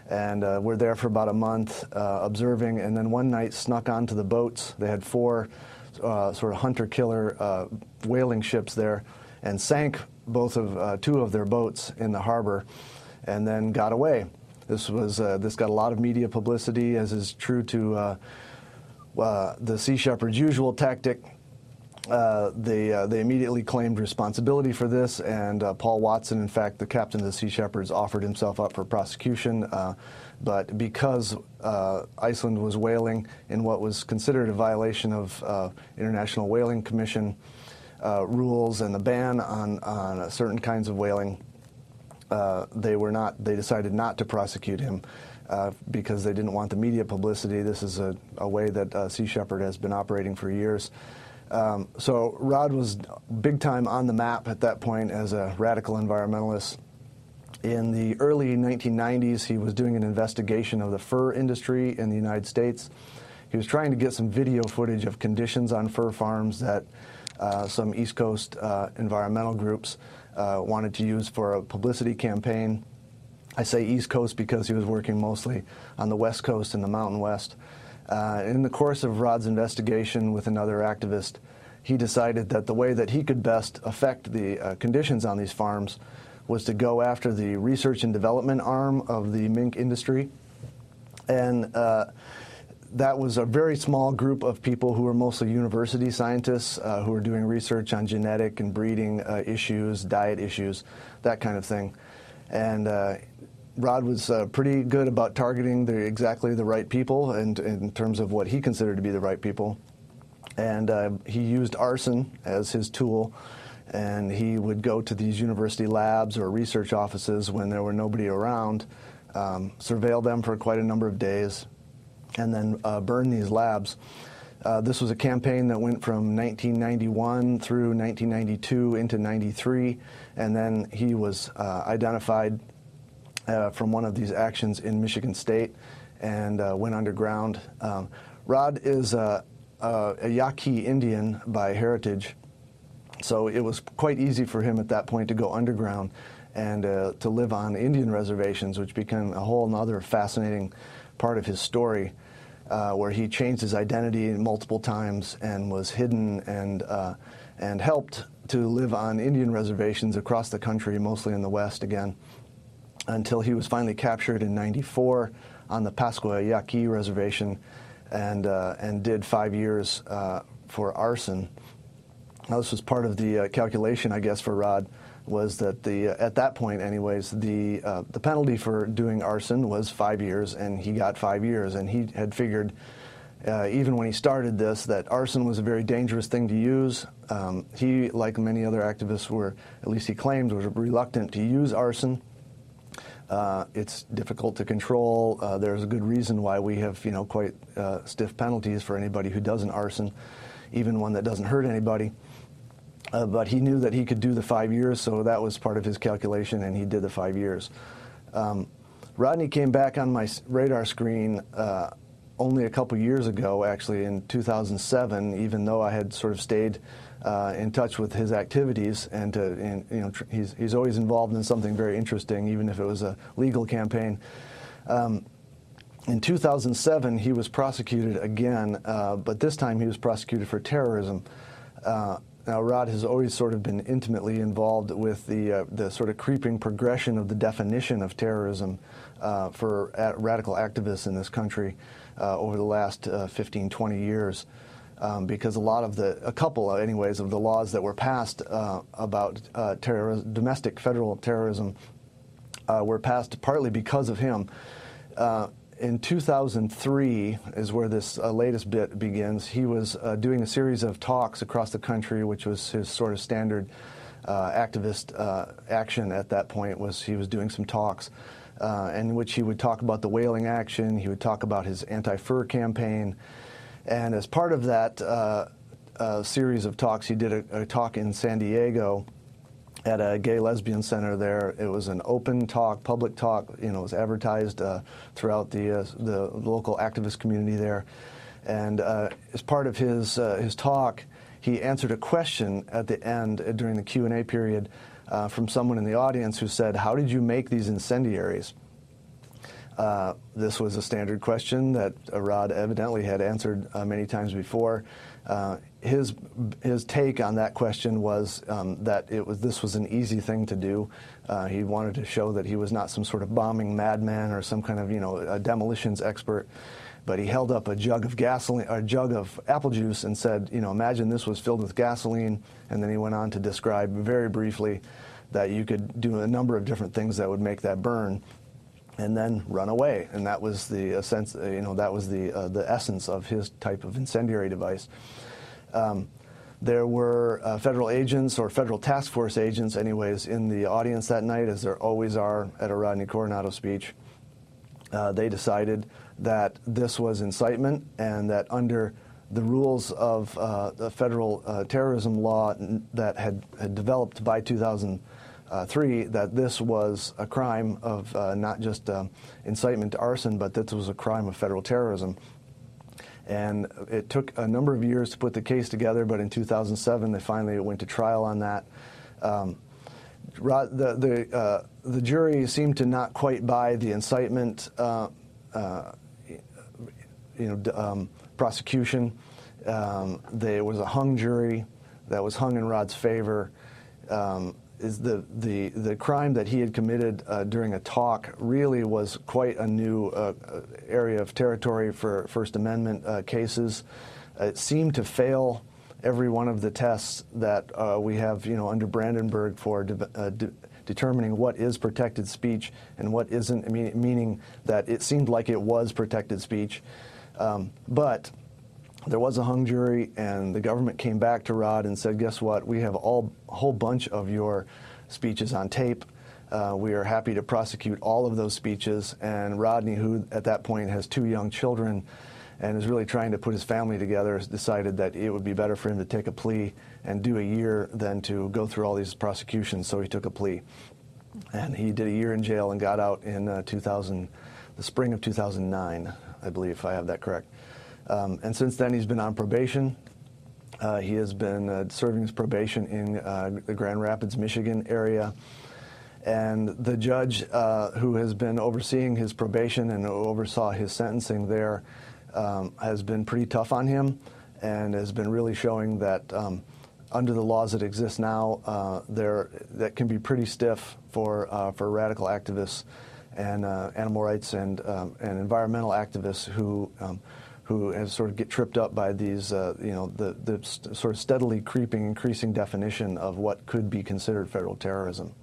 And uh, were there for about a month uh, observing, and then one night snuck onto the boats. They had four sort of hunter killer whaling ships there and sank both of uh, two of their boats in the harbor, and then got away. This was uh, this got a lot of media publicity, as is true to uh, uh the Sea Shepherd's usual tactic. Uh, they uh, they immediately claimed responsibility for this, and Paul Watson, in fact, the captain of the Sea Shepherds, offered himself up for prosecution. but because Iceland was whaling in what was considered a violation of International Whaling Commission uh, rules and the ban on, on certain kinds of whaling, uh, they were not. They decided not to prosecute him uh, because they didn't want the media publicity. This is a, a way that uh, Sea Shepherd has been operating for years. Um, so Rod was big time on the map at that point as a radical environmentalist. In the early 1990s, he was doing an investigation of the fur industry in the United States. He was trying to get some video footage of conditions on fur farms that some East Coast uh, environmental groups uh, wanted to use for a publicity campaign. I say East Coast because he was working mostly on the West Coast and the Mountain West. Uh, in the course of Rod's investigation with another activist, he decided that the way that he could best affect the uh, conditions on these farms was to go after the research and development arm of the mink industry. And uh, that was a very small group of people who were mostly university scientists uh, who were doing research on genetic and breeding uh, issues, diet issues, that kind of thing. And uh, Rod was uh, pretty good about targeting the, exactly the right people and in terms of what he considered to be the right people. And uh, he used arson as his tool. And he would go to these university labs or research offices when there were nobody around, um, surveil them for quite a number of days, and then uh, burn these labs. Uh, this was a campaign that went from 1991 through 1992 into 93, and then he was uh, identified uh, from one of these actions in Michigan State and uh, went underground. Um, Rod is a, a Yaqui Indian by heritage, so it was quite easy for him at that point to go underground and uh, to live on Indian reservations, which became a whole other fascinating part of his story uh, where he changed his identity multiple times and was hidden and uh, and helped to live on Indian reservations across the country, mostly in the West again, until he was finally captured in 94 on the Pascua Yaqui reservation and, uh, and did five years uh, for arson. Now, this was part of the uh, calculation, I guess, for Rod, was that the uh, at that point, anyways, the uh, the penalty for doing arson was five years, and he got five years, and he had figured. Uh, even when he started this, that arson was a very dangerous thing to use. Um, he, like many other activists, were, at least he claimed, was reluctant to use arson. Uh, it's difficult to control. Uh, there's a good reason why we have, you know, quite uh, stiff penalties for anybody who does an arson, even one that doesn't hurt anybody. Uh, but he knew that he could do the five years, so that was part of his calculation, and he did the five years. Um, Rodney came back on my radar screen uh, only a couple years ago, actually in 2007, even though I had sort of stayed uh, in touch with his activities, and, to, and you know, he's, he's always involved in something very interesting, even if it was a legal campaign. Um, in 2007, he was prosecuted again, uh, but this time he was prosecuted for terrorism. Uh, now, Rod has always sort of been intimately involved with the, uh, the sort of creeping progression of the definition of terrorism uh, for radical activists in this country uh, over the last uh, 15, 20 years. Um, because a lot of the, a couple, anyways, of the laws that were passed uh, about uh, domestic federal terrorism were passed partly because of him in 2003 is where this uh, latest bit begins. He was uh, doing a series of talks across the country, which was his sort of standard uh, activist uh, action at that point. Was he was doing some talks, uh, in which he would talk about the whaling action. He would talk about his anti-fur campaign, and as part of that uh, series of talks, he did a, a talk in San Diego at a gay lesbian center there. It was an open talk, public talk. You know, it was advertised uh, throughout the uh, the local activist community there. And uh, as part of his uh, his talk, he answered a question at the end uh, during the Q and A period uh, from someone in the audience who said, "How did you make these incendiaries?" this was a standard question that Rod evidently had answered many times before. Uh, his his take on that question was um, that it was this was an easy thing to do. Uh, he wanted to show that he was not some sort of bombing madman or some kind of you know a demolitions expert. But he held up a jug of gasoline, a jug of apple juice, and said, you know, imagine this was filled with gasoline. And then he went on to describe very briefly that you could do a number of different things that would make that burn and then run away. And that was the sense, you know, that was the uh, the essence of his type of incendiary device. Um, there were uh, federal agents or federal task force agents, anyways, in the audience that night, as there always are at a Rodney Coronado speech. Uh, they decided that this was incitement and that under the rules of uh, the federal uh, terrorism law that had, had developed by 2000 uh, three, that this was a crime of uh, not just uh, incitement to arson, but that this was a crime of federal terrorism. And it took a number of years to put the case together, but in 2007 they finally went to trial on that. Um, the, the, uh, the, jury seemed to not quite buy the incitement uh, uh, you know, um, prosecution. Um, there was a hung jury that was hung in Rod's favor. Um, is the, the, the crime that he had committed uh, during a talk really was quite a new uh, uh area of territory for First Amendment uh, cases. It seemed to fail every one of the tests that uh, we have, you know, under Brandenburg for de uh, de determining what is protected speech and what isn't, meaning that it seemed like it was protected speech. Um, but there was a hung jury, and the government came back to Rod and said, "Guess what? We have all, a whole bunch of your speeches on tape. Uh, we are happy to prosecute all of those speeches." And Rodney, who at that point has two young children and is really trying to put his family together, decided that it would be better for him to take a plea and do a year than to go through all these prosecutions. So he took a plea, and he did a year in jail and got out in uh, 2000, the spring of 2009, I believe, if I have that correct. Um, and since then, he's been on probation. Uh, he has been uh, serving his probation in uh, the Grand Rapids, Michigan area. And the judge uh, who has been overseeing his probation and oversaw his sentencing there um, has been pretty tough on him and has been really showing that um, under the laws that exist now, uh, there that can be pretty stiff for uh, for radical activists and animal rights and um, and environmental activists who. Who have sort of get tripped up by these, uh, you know, the, the sort of steadily creeping, increasing definition of what could be considered federal terrorism.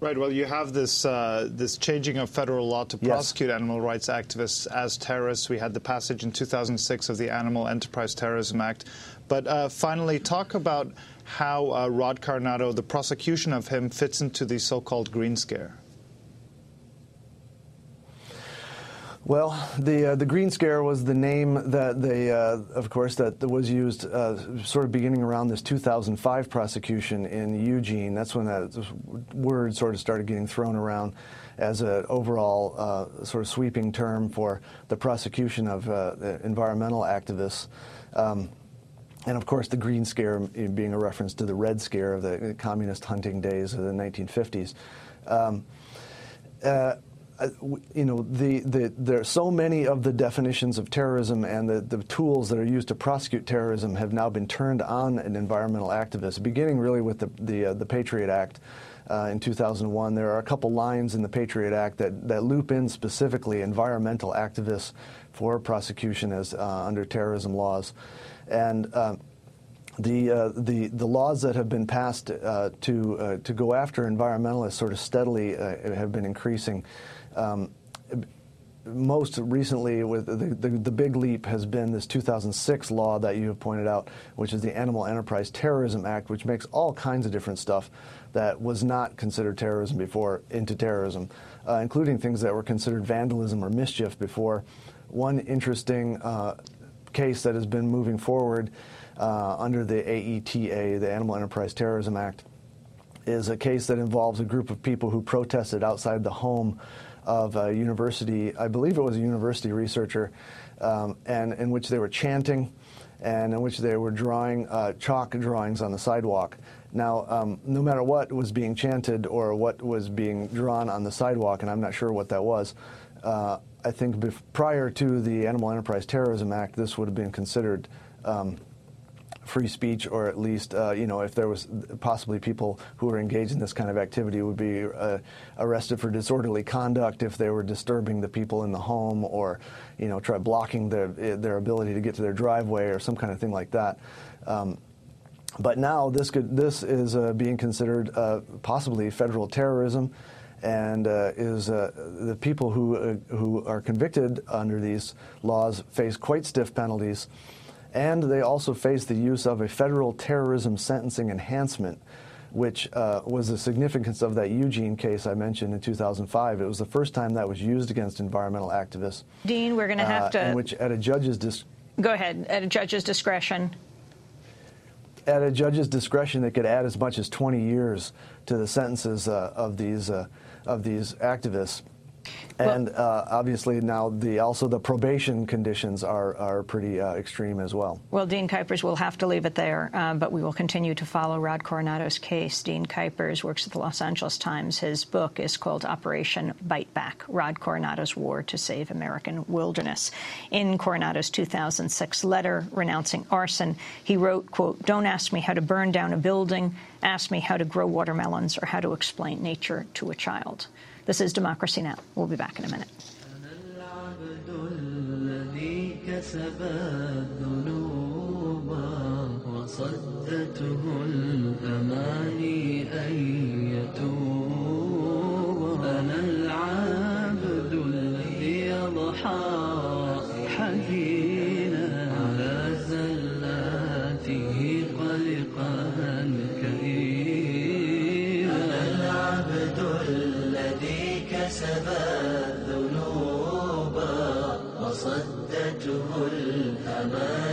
Right. Well, you have this uh, this changing of federal law to Yes. prosecute animal rights activists as terrorists. We had the passage in 2006 of the Animal Enterprise Terrorism Act. But uh, finally, talk about how uh, Rod Coronado, the prosecution of him, fits into the so-called Green Scare. Well, the uh, the Green Scare was the name that they, uh, of course, that was used uh, sort of beginning around this 2005 prosecution in Eugene. That's when that word sort of started getting thrown around as an overall uh, sort of sweeping term for the prosecution of uh, environmental activists. Um, and of course, the Green Scare being a reference to the Red Scare of the communist hunting days of the 1950s. Um, uh, you know, the, the, there are so many of the definitions of terrorism and the, the tools that are used to prosecute terrorism have now been turned on an environmental activist, beginning really with the, the, uh, the Patriot Act. Uh, in 2001, there are a couple lines in the Patriot Act that, that loop in specifically environmental activists for prosecution as uh, under terrorism laws, and uh, the, uh, the, the laws that have been passed uh, to, uh, to go after environmentalists sort of steadily uh, have been increasing. Um, most recently, with the, the, the big leap has been this 2006 law that you have pointed out, which is the Animal Enterprise Terrorism Act, which makes all kinds of different stuff that was not considered terrorism before into terrorism, uh, including things that were considered vandalism or mischief before. One interesting uh, case that has been moving forward uh, under the AETA, the Animal Enterprise Terrorism Act, is a case that involves a group of people who protested outside the home of a university, I believe it was a university researcher, um, and in which they were chanting and in which they were drawing uh, chalk drawings on the sidewalk. Now, um, no matter what was being chanted or what was being drawn on the sidewalk, and I'm not sure what that was, uh, I think prior to the Animal Enterprise Terrorism Act, this would have been considered um, free speech, or at least, uh, you know, if there was possibly people who were engaged in this kind of activity would be uh, arrested for disorderly conduct if they were disturbing the people in the home, or, you know, try blocking their their ability to get to their driveway, or some kind of thing like that. Um, but now this could this is uh, being considered uh, possibly federal terrorism, and uh, is uh, the people who who are convicted under these laws face quite stiff penalties, and they also face the use of a federal terrorism sentencing enhancement. Which uh, was the significance of that Eugene case I mentioned in 2005. It was the first time that was used against environmental activists. Dean, we're going to uh, have to which, at a judge's dis- go ahead at a judge's discretion. at a judge's discretion, they could add as much as 20 years to the sentences uh, of these uh, of these activists. And uh, obviously now the also the probation conditions are are pretty uh, extreme as well. Well, Dean Kuipers, we'll have to leave it there, uh, but we will continue to follow Rod Coronado's case. Dean Kuipers works at the Los Angeles Times. His book is called Operation Bite Back Rod Coronado's War to Save American Wilderness. In Coronado's 2006 letter renouncing arson, he wrote, quote, Don't ask me how to burn down a building. Ask me how to grow watermelons or how to explain nature to a child. This is Democracy Now! We'll be back in a minute. الذي كسب الذنوب وصدته الأماني أن يتوب أنا العبد الذي يضحى صدته الأمان.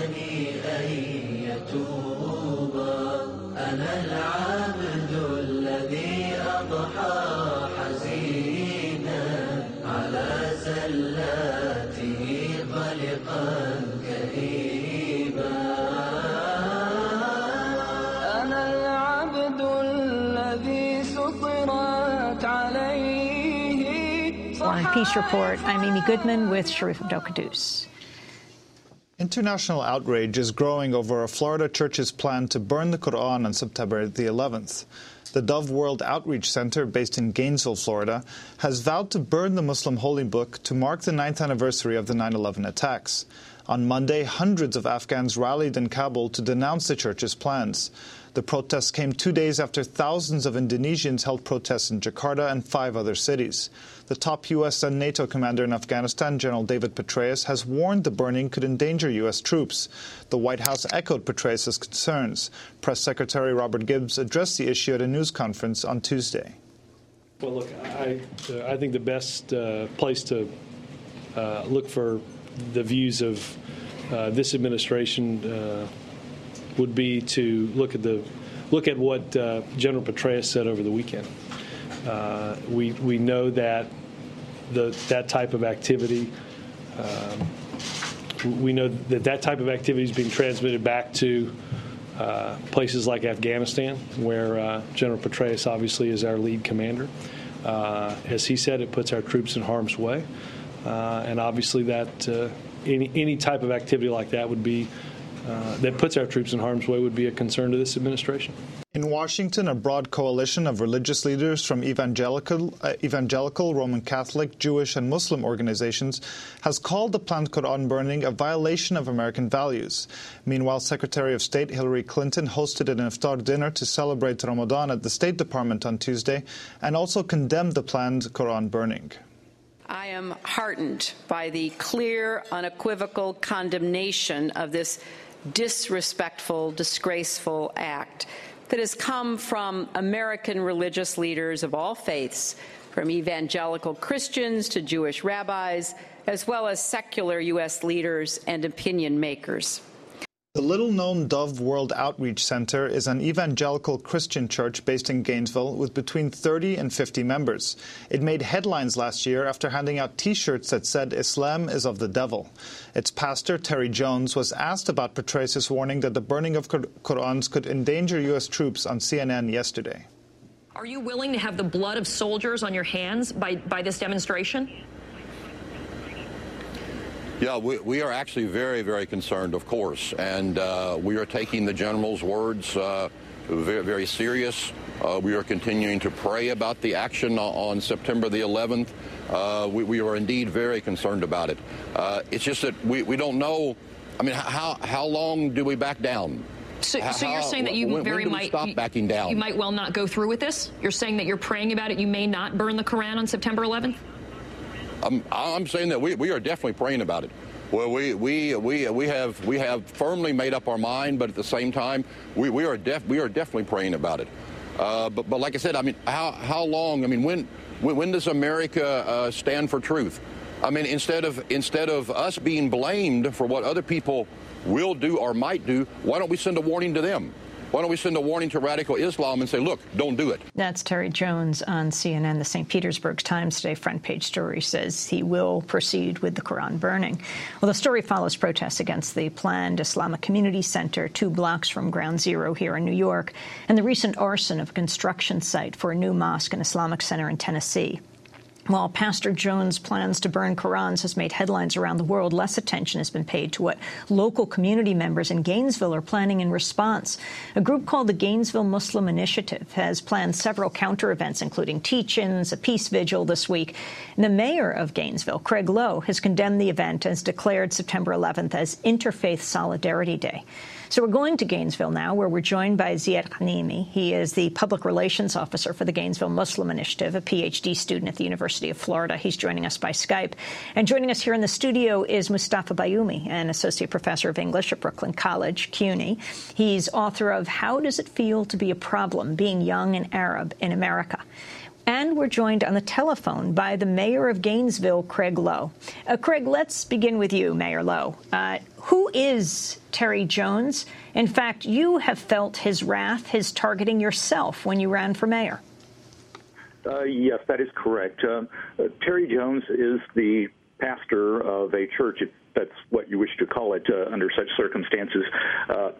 Peace Report. I'm Amy Goodman with Sharif Abdel Kouddous. International outrage is growing over a Florida church's plan to burn the Quran on September the 11th. The Dove World Outreach Center, based in Gainesville, Florida, has vowed to burn the Muslim holy book to mark the ninth anniversary of the 9 11 attacks. On Monday, hundreds of Afghans rallied in Kabul to denounce the church's plans. The protests came two days after thousands of Indonesians held protests in Jakarta and five other cities. The top U.S. and NATO commander in Afghanistan, General David Petraeus, has warned the burning could endanger U.S. troops. The White House echoed Petraeus' concerns. Press Secretary Robert Gibbs addressed the issue at a news conference on Tuesday. Well, look, I, uh, I think the best uh, place to uh, look for the views of uh, this administration uh, would be to look at the look at what uh, General Petraeus said over the weekend. Uh, we we know that the that type of activity. Um, we know that that type of activity is being transmitted back to uh, places like Afghanistan, where uh, General Petraeus obviously is our lead commander. Uh, as he said, it puts our troops in harm's way, uh, and obviously that any any type of activity like that would be uh, that puts our troops in harm's way would be a concern to this administration. In Washington, a broad coalition of religious leaders from evangelical, uh, evangelical, Roman Catholic, Jewish, and Muslim organizations has called the planned Quran burning a violation of American values. Meanwhile, Secretary of State Hillary Clinton hosted an iftar dinner to celebrate Ramadan at the State Department on Tuesday and also condemned the planned Quran burning. I am heartened by the clear, unequivocal condemnation of this disrespectful, disgraceful act that has come from American religious leaders of all faiths, from evangelical Christians to Jewish rabbis, as well as secular U.S. leaders and opinion makers. The little known Dove World Outreach Center is an evangelical Christian church based in Gainesville with between 30 and 50 members. It made headlines last year after handing out t shirts that said Islam is of the devil. Its pastor, Terry Jones, was asked about Petraeus' warning that the burning of Qurans could endanger U.S. troops on CNN yesterday. Are you willing to have the blood of soldiers on your hands by, by this demonstration? Yeah, we, we are actually very, very concerned, of course, and uh, we are taking the general's words uh, very, very serious. Uh, we are continuing to pray about the action on September the 11th. Uh, we, we, are indeed very concerned about it. Uh, it's just that we, we don't know. I mean, how, how long do we back down? So, so you're saying that you when, very when might stop backing down. You might well not go through with this. You're saying that you're praying about it. You may not burn the Quran on September 11th. I'm, I'm saying that we, we are definitely praying about it. Well, we, we, we, we, have, we have firmly made up our mind, but at the same time, we, we, are, def, we are definitely praying about it. Uh, but, but like I said, I mean, how, how long? I mean, when, when, when does America uh, stand for truth? I mean, instead of, instead of us being blamed for what other people will do or might do, why don't we send a warning to them? Why don't we send a warning to radical Islam and say, look, don't do it? That's Terry Jones on CNN. The St. Petersburg Times today front page story says he will proceed with the Quran burning. Well, the story follows protests against the planned Islamic Community Center two blocks from Ground Zero here in New York and the recent arson of a construction site for a new mosque and Islamic center in Tennessee. While Pastor Jones' plans to burn Qurans has made headlines around the world, less attention has been paid to what local community members in Gainesville are planning in response. A group called the Gainesville Muslim Initiative has planned several counter events, including teach-ins, a peace vigil this week. And the mayor of Gainesville, Craig Lowe, has condemned the event and has declared September 11th as Interfaith Solidarity Day. So we're going to Gainesville now, where we're joined by Ziad Ghanimi. He is the public relations officer for the Gainesville Muslim Initiative, a PhD student at the University of Florida. He's joining us by Skype. And joining us here in the studio is Mustafa Bayoumi, an associate professor of English at Brooklyn College, CUNY. He's author of How Does It Feel to Be a Problem Being Young and Arab in America? And we're joined on the telephone by the mayor of Gainesville, Craig Lowe. Uh, Craig, let's begin with you, Mayor Lowe. Uh, who is Terry Jones? In fact, you have felt his wrath, his targeting yourself when you ran for mayor. Uh, yes, that is correct. Um, uh, Terry Jones is the pastor of a church, if that's what you wish to call it uh, under such circumstances, uh,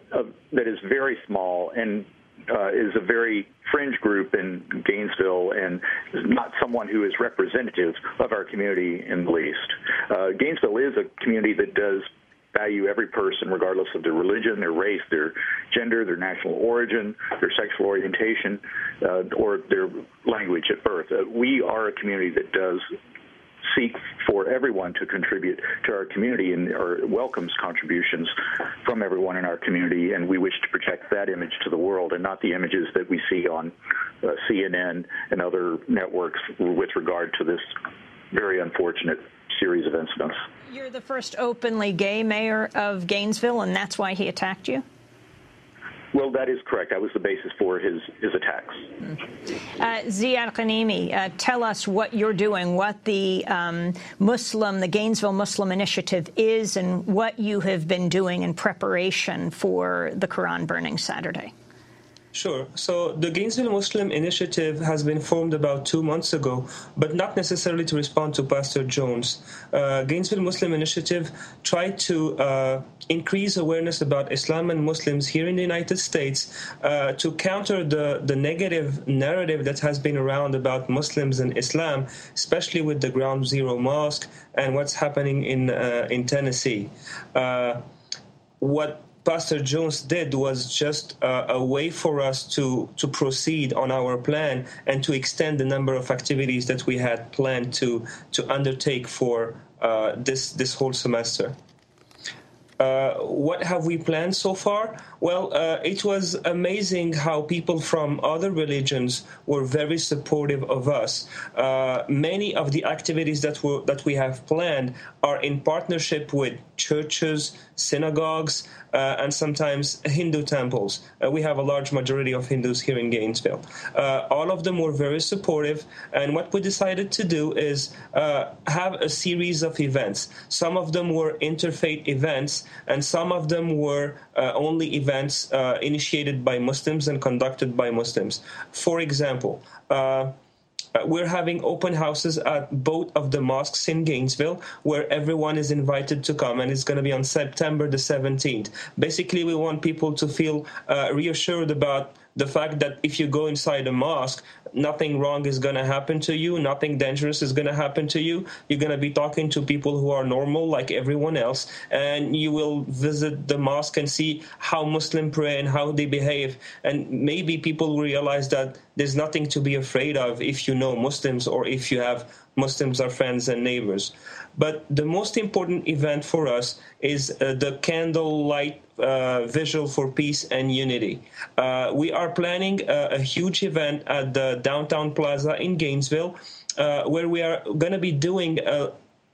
that is very small and uh, is a very fringe group in Gainesville and is not someone who is representative of our community in the least. Uh, Gainesville is a community that does value every person regardless of their religion, their race, their gender, their national origin, their sexual orientation, uh, or their language at birth. Uh, we are a community that does seek for everyone to contribute to our community and or welcomes contributions from everyone in our community and we wish to project that image to the world and not the images that we see on uh, CNN and other networks with regard to this very unfortunate series of incidents. You're the first openly gay mayor of Gainesville, and that's why he attacked you? Well, that is correct. That was the basis for his, his attacks. Uh, Ziad uh, tell us what you're doing, what the um, Muslim, the Gainesville Muslim Initiative is, and what you have been doing in preparation for the Quran burning Saturday. Sure. So the Gainesville Muslim Initiative has been formed about two months ago, but not necessarily to respond to Pastor Jones. Uh, Gainesville Muslim Initiative tried to uh, increase awareness about Islam and Muslims here in the United States uh, to counter the, the negative narrative that has been around about Muslims and Islam, especially with the Ground Zero Mosque and what's happening in uh, in Tennessee. Uh, what Pastor Jones did was just uh, a way for us to to proceed on our plan and to extend the number of activities that we had planned to to undertake for uh, this this whole semester. Uh, what have we planned so far? Well, uh, it was amazing how people from other religions were very supportive of us. Uh, many of the activities that we that we have planned are in partnership with churches, synagogues, and sometimes Hindu temples. Uh, we have a large majority of Hindus here in Gainesville. Uh, all of them were very supportive, and what we decided to do is uh, have a series of events. Some of them were interfaith events, and some of them were uh, only events uh, initiated by Muslims and conducted by Muslims. For example, uh, we're having open houses at both of the mosques in Gainesville where everyone is invited to come, and it's going to be on September the 17th. Basically, we want people to feel uh, reassured about the fact that if you go inside a mosque, nothing wrong is going to happen to you, nothing dangerous is going to happen to you. You're going to be talking to people who are normal like everyone else, and you will visit the mosque and see how Muslim pray and how they behave. And maybe people will realize that there's nothing to be afraid of if you know Muslims or if you have Muslims are friends and neighbors. But the most important event for us is uh, the candlelight uh, visual for peace and unity. Uh, we are planning a, a, huge event at the downtown plaza in Gainesville, uh, where we are going to be doing a,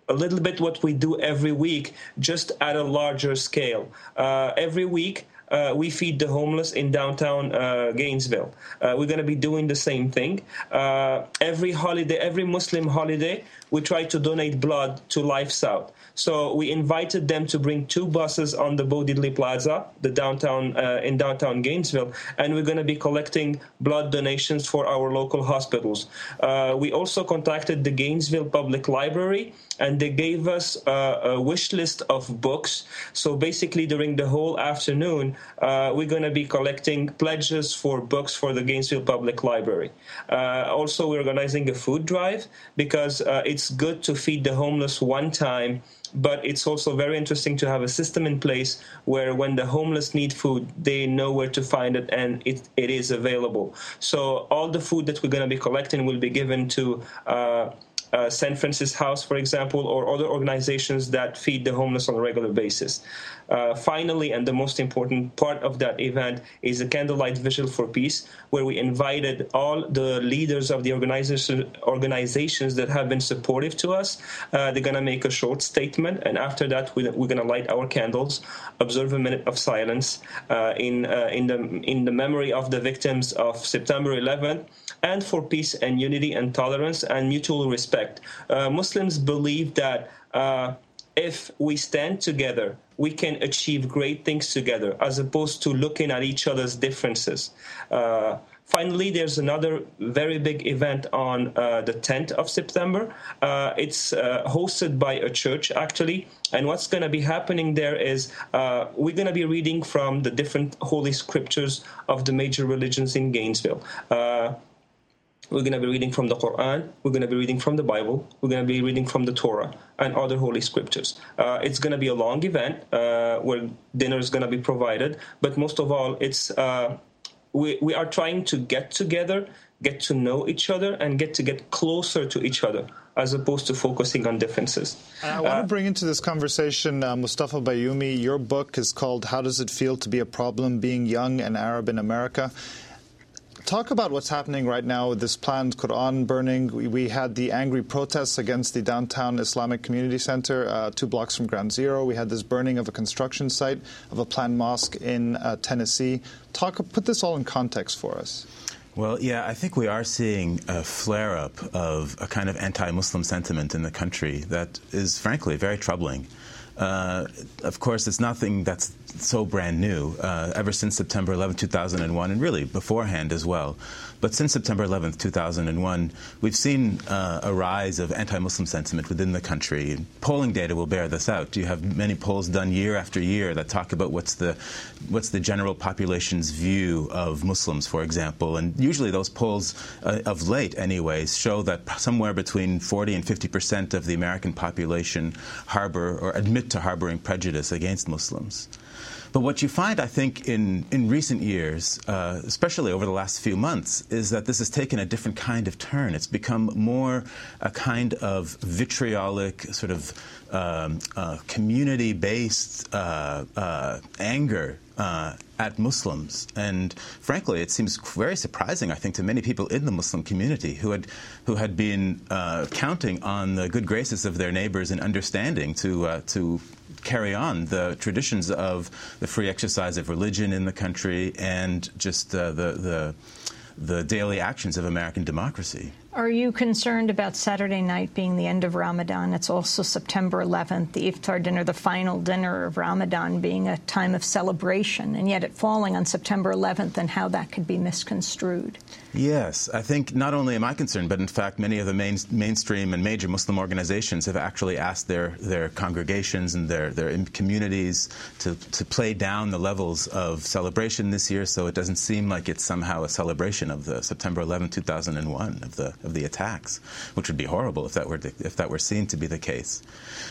a little bit what we do every week, just at a larger scale. Uh, every week, uh, we feed the homeless in downtown uh, Gainesville. Uh, we're going to be doing the same thing. Uh, every holiday, every Muslim holiday, we try to donate blood to LifeSouth. So we invited them to bring two buses on the Bo Diddley Plaza, the downtown uh, in downtown Gainesville, and we're going to be collecting blood donations for our local hospitals. We also contacted the Gainesville Public Library, and they gave us uh, a wish list of books. So basically, during the whole afternoon, uh, we're going to be collecting pledges for books for the Gainesville Public Library. Uh, also, we're organizing a food drive because uh, it's good to feed the homeless one time but it's also very interesting to have a system in place where when the homeless need food they know where to find it and it, it is available so all the food that we're going to be collecting will be given to uh, uh, St. Francis House, for example, or other organizations that feed the homeless on a regular basis. Uh, finally, and the most important part of that event is the candlelight vigil for peace, where we invited all the leaders of the organization, organizations that have been supportive to us. Uh, they're going to make a short statement, and after that, we, are going to light our candles, observe a minute of silence uh, in uh, in the in the memory of the victims of September 11th and for peace and unity and tolerance and mutual respect. Uh, Muslims believe that uh, if we stand together, we can achieve great things together as opposed to looking at each other's differences. Uh, finally, there's another very big event on uh, the 10th of September. Uh, it's uh, hosted by a church, actually. And what's going to be happening there is uh, we're going to be reading from the different holy scriptures of the major religions in Gainesville. Uh, we're going to be reading from the Quran, we're going to be reading from the Bible, we're going to be reading from the Torah and other holy scriptures. Uh, it's going to be a long event uh, where dinner is going to be provided, but most of all, it's uh, we, we are trying to get together, get to know each other, and get to get closer to each other as opposed to focusing on differences. I want to bring into this conversation uh, Mustafa Bayoumi. Your book is called How Does It Feel to Be a Problem Being Young and Arab in America? Talk about what's happening right now with this planned Quran burning. We, we had the angry protests against the downtown Islamic Community Center, uh, two blocks from Ground Zero. We had this burning of a construction site of a planned mosque in uh, Tennessee. Talk, put this all in context for us. Well, yeah, I think we are seeing a flare up of a kind of anti Muslim sentiment in the country that is, frankly, very troubling. Uh, of course, it's nothing that's so brand new. Uh, ever since September 11, 2001, and really beforehand as well. But since September 11, 2001, we've seen uh, a rise of anti-Muslim sentiment within the country. Polling data will bear this out. Do you have many polls done year after year that talk about what's the what's the general population's view of Muslims, for example. And usually those polls, uh, of late, anyways, show that somewhere between 40 and 50 percent of the American population harbor or admit to harboring prejudice against Muslims. But what you find, I think, in, in recent years, uh, especially over the last few months, is that this has taken a different kind of turn. It's become more a kind of vitriolic, sort of um, uh, community based uh, uh, anger uh, at Muslims. And frankly, it seems very surprising, I think, to many people in the Muslim community who had, who had been uh, counting on the good graces of their neighbors and understanding to, uh, to carry on the traditions of the free exercise of religion in the country and just uh, the, the, the daily actions of American democracy. Are you concerned about Saturday night being the end of Ramadan? It's also September 11th, the iftar dinner, the final dinner of Ramadan, being a time of celebration, and yet it falling on September 11th and how that could be misconstrued. Yes, I think not only am I concerned, but in fact, many of the main, mainstream and major Muslim organizations have actually asked their, their congregations and their, their communities to, to play down the levels of celebration this year so it doesn't seem like it's somehow a celebration of the September 11, 2001, of the, of the attacks, which would be horrible if that, were to, if that were seen to be the case.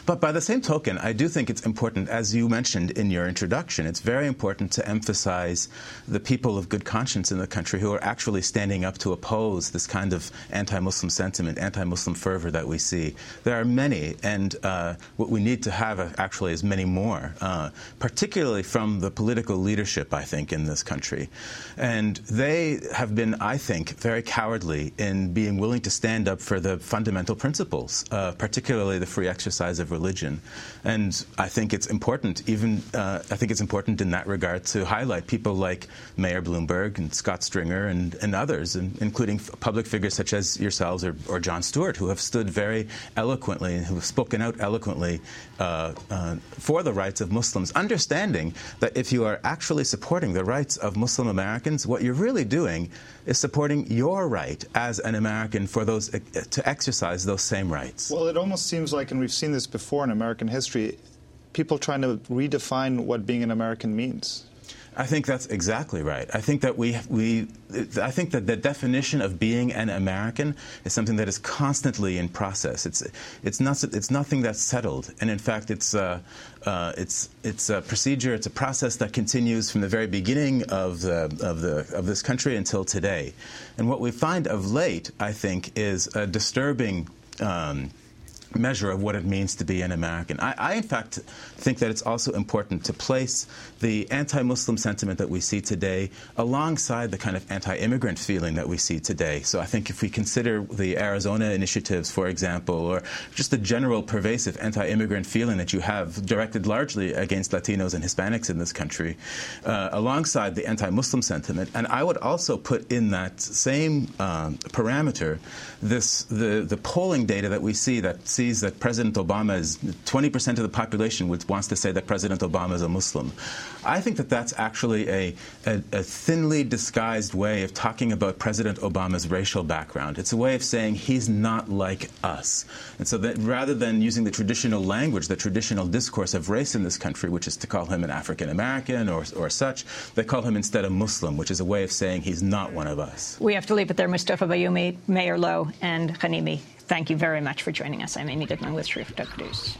But by the same token, I do think it's important, as you mentioned in your introduction, it's very important to emphasize the people of good conscience in the country who are actually standing standing up to oppose this kind of anti-Muslim sentiment, anti-Muslim fervor that we see. There are many, and uh, what we need to have actually is many more, uh, particularly from the political leadership, I think, in this country. And they have been, I think, very cowardly in being willing to stand up for the fundamental principles, uh, particularly the free exercise of religion. And I think it's important, even uh, I think it's important in that regard to highlight people like Mayor Bloomberg and Scott Stringer and, and others others, including public figures such as yourselves or, or, Jon Stewart, who have stood very eloquently, who have spoken out eloquently uh, uh, for the rights of Muslims, understanding that if you are actually supporting the rights of Muslim Americans, what you're really doing is supporting your right as an American for those uh, to exercise those same rights. Well, it almost seems like, and we've seen this before in American history, people trying to redefine what being an American means. I think that's exactly right. I think that we, we, I think that the definition of being an American is something that is constantly in process. It's, it's not, it's nothing that's settled, and in fact, it's, uh, uh, it's, it's a procedure, it's a process that continues from the very beginning of the, of the, of this country until today. And what we find of late, I think, is a disturbing. Um, measure of what it means to be an American. I, I, in fact, think that it's also important to place the anti-Muslim sentiment that we see today alongside the kind of anti-immigrant feeling that we see today. So I think if we consider the Arizona initiatives, for example, or just the general pervasive anti-immigrant feeling that you have directed largely against Latinos and Hispanics in this country, uh, alongside the anti-Muslim sentiment, and I would also put in that same um, parameter this the the polling data that we see that see sees that President Obama is 20% of the population wants to say that President Obama is a Muslim. I think that that's actually a, a, a thinly disguised way of talking about President Obama's racial background. It's a way of saying he's not like us. And so that rather than using the traditional language, the traditional discourse of race in this country, which is to call him an African American or, or such, they call him instead a Muslim, which is a way of saying he's not one of us. We have to leave it there. Mustafa Bayoumi, Mayor Lowe, and Ghanimi, thank you very much for joining us. I'm Amy Goodman with Sharif News.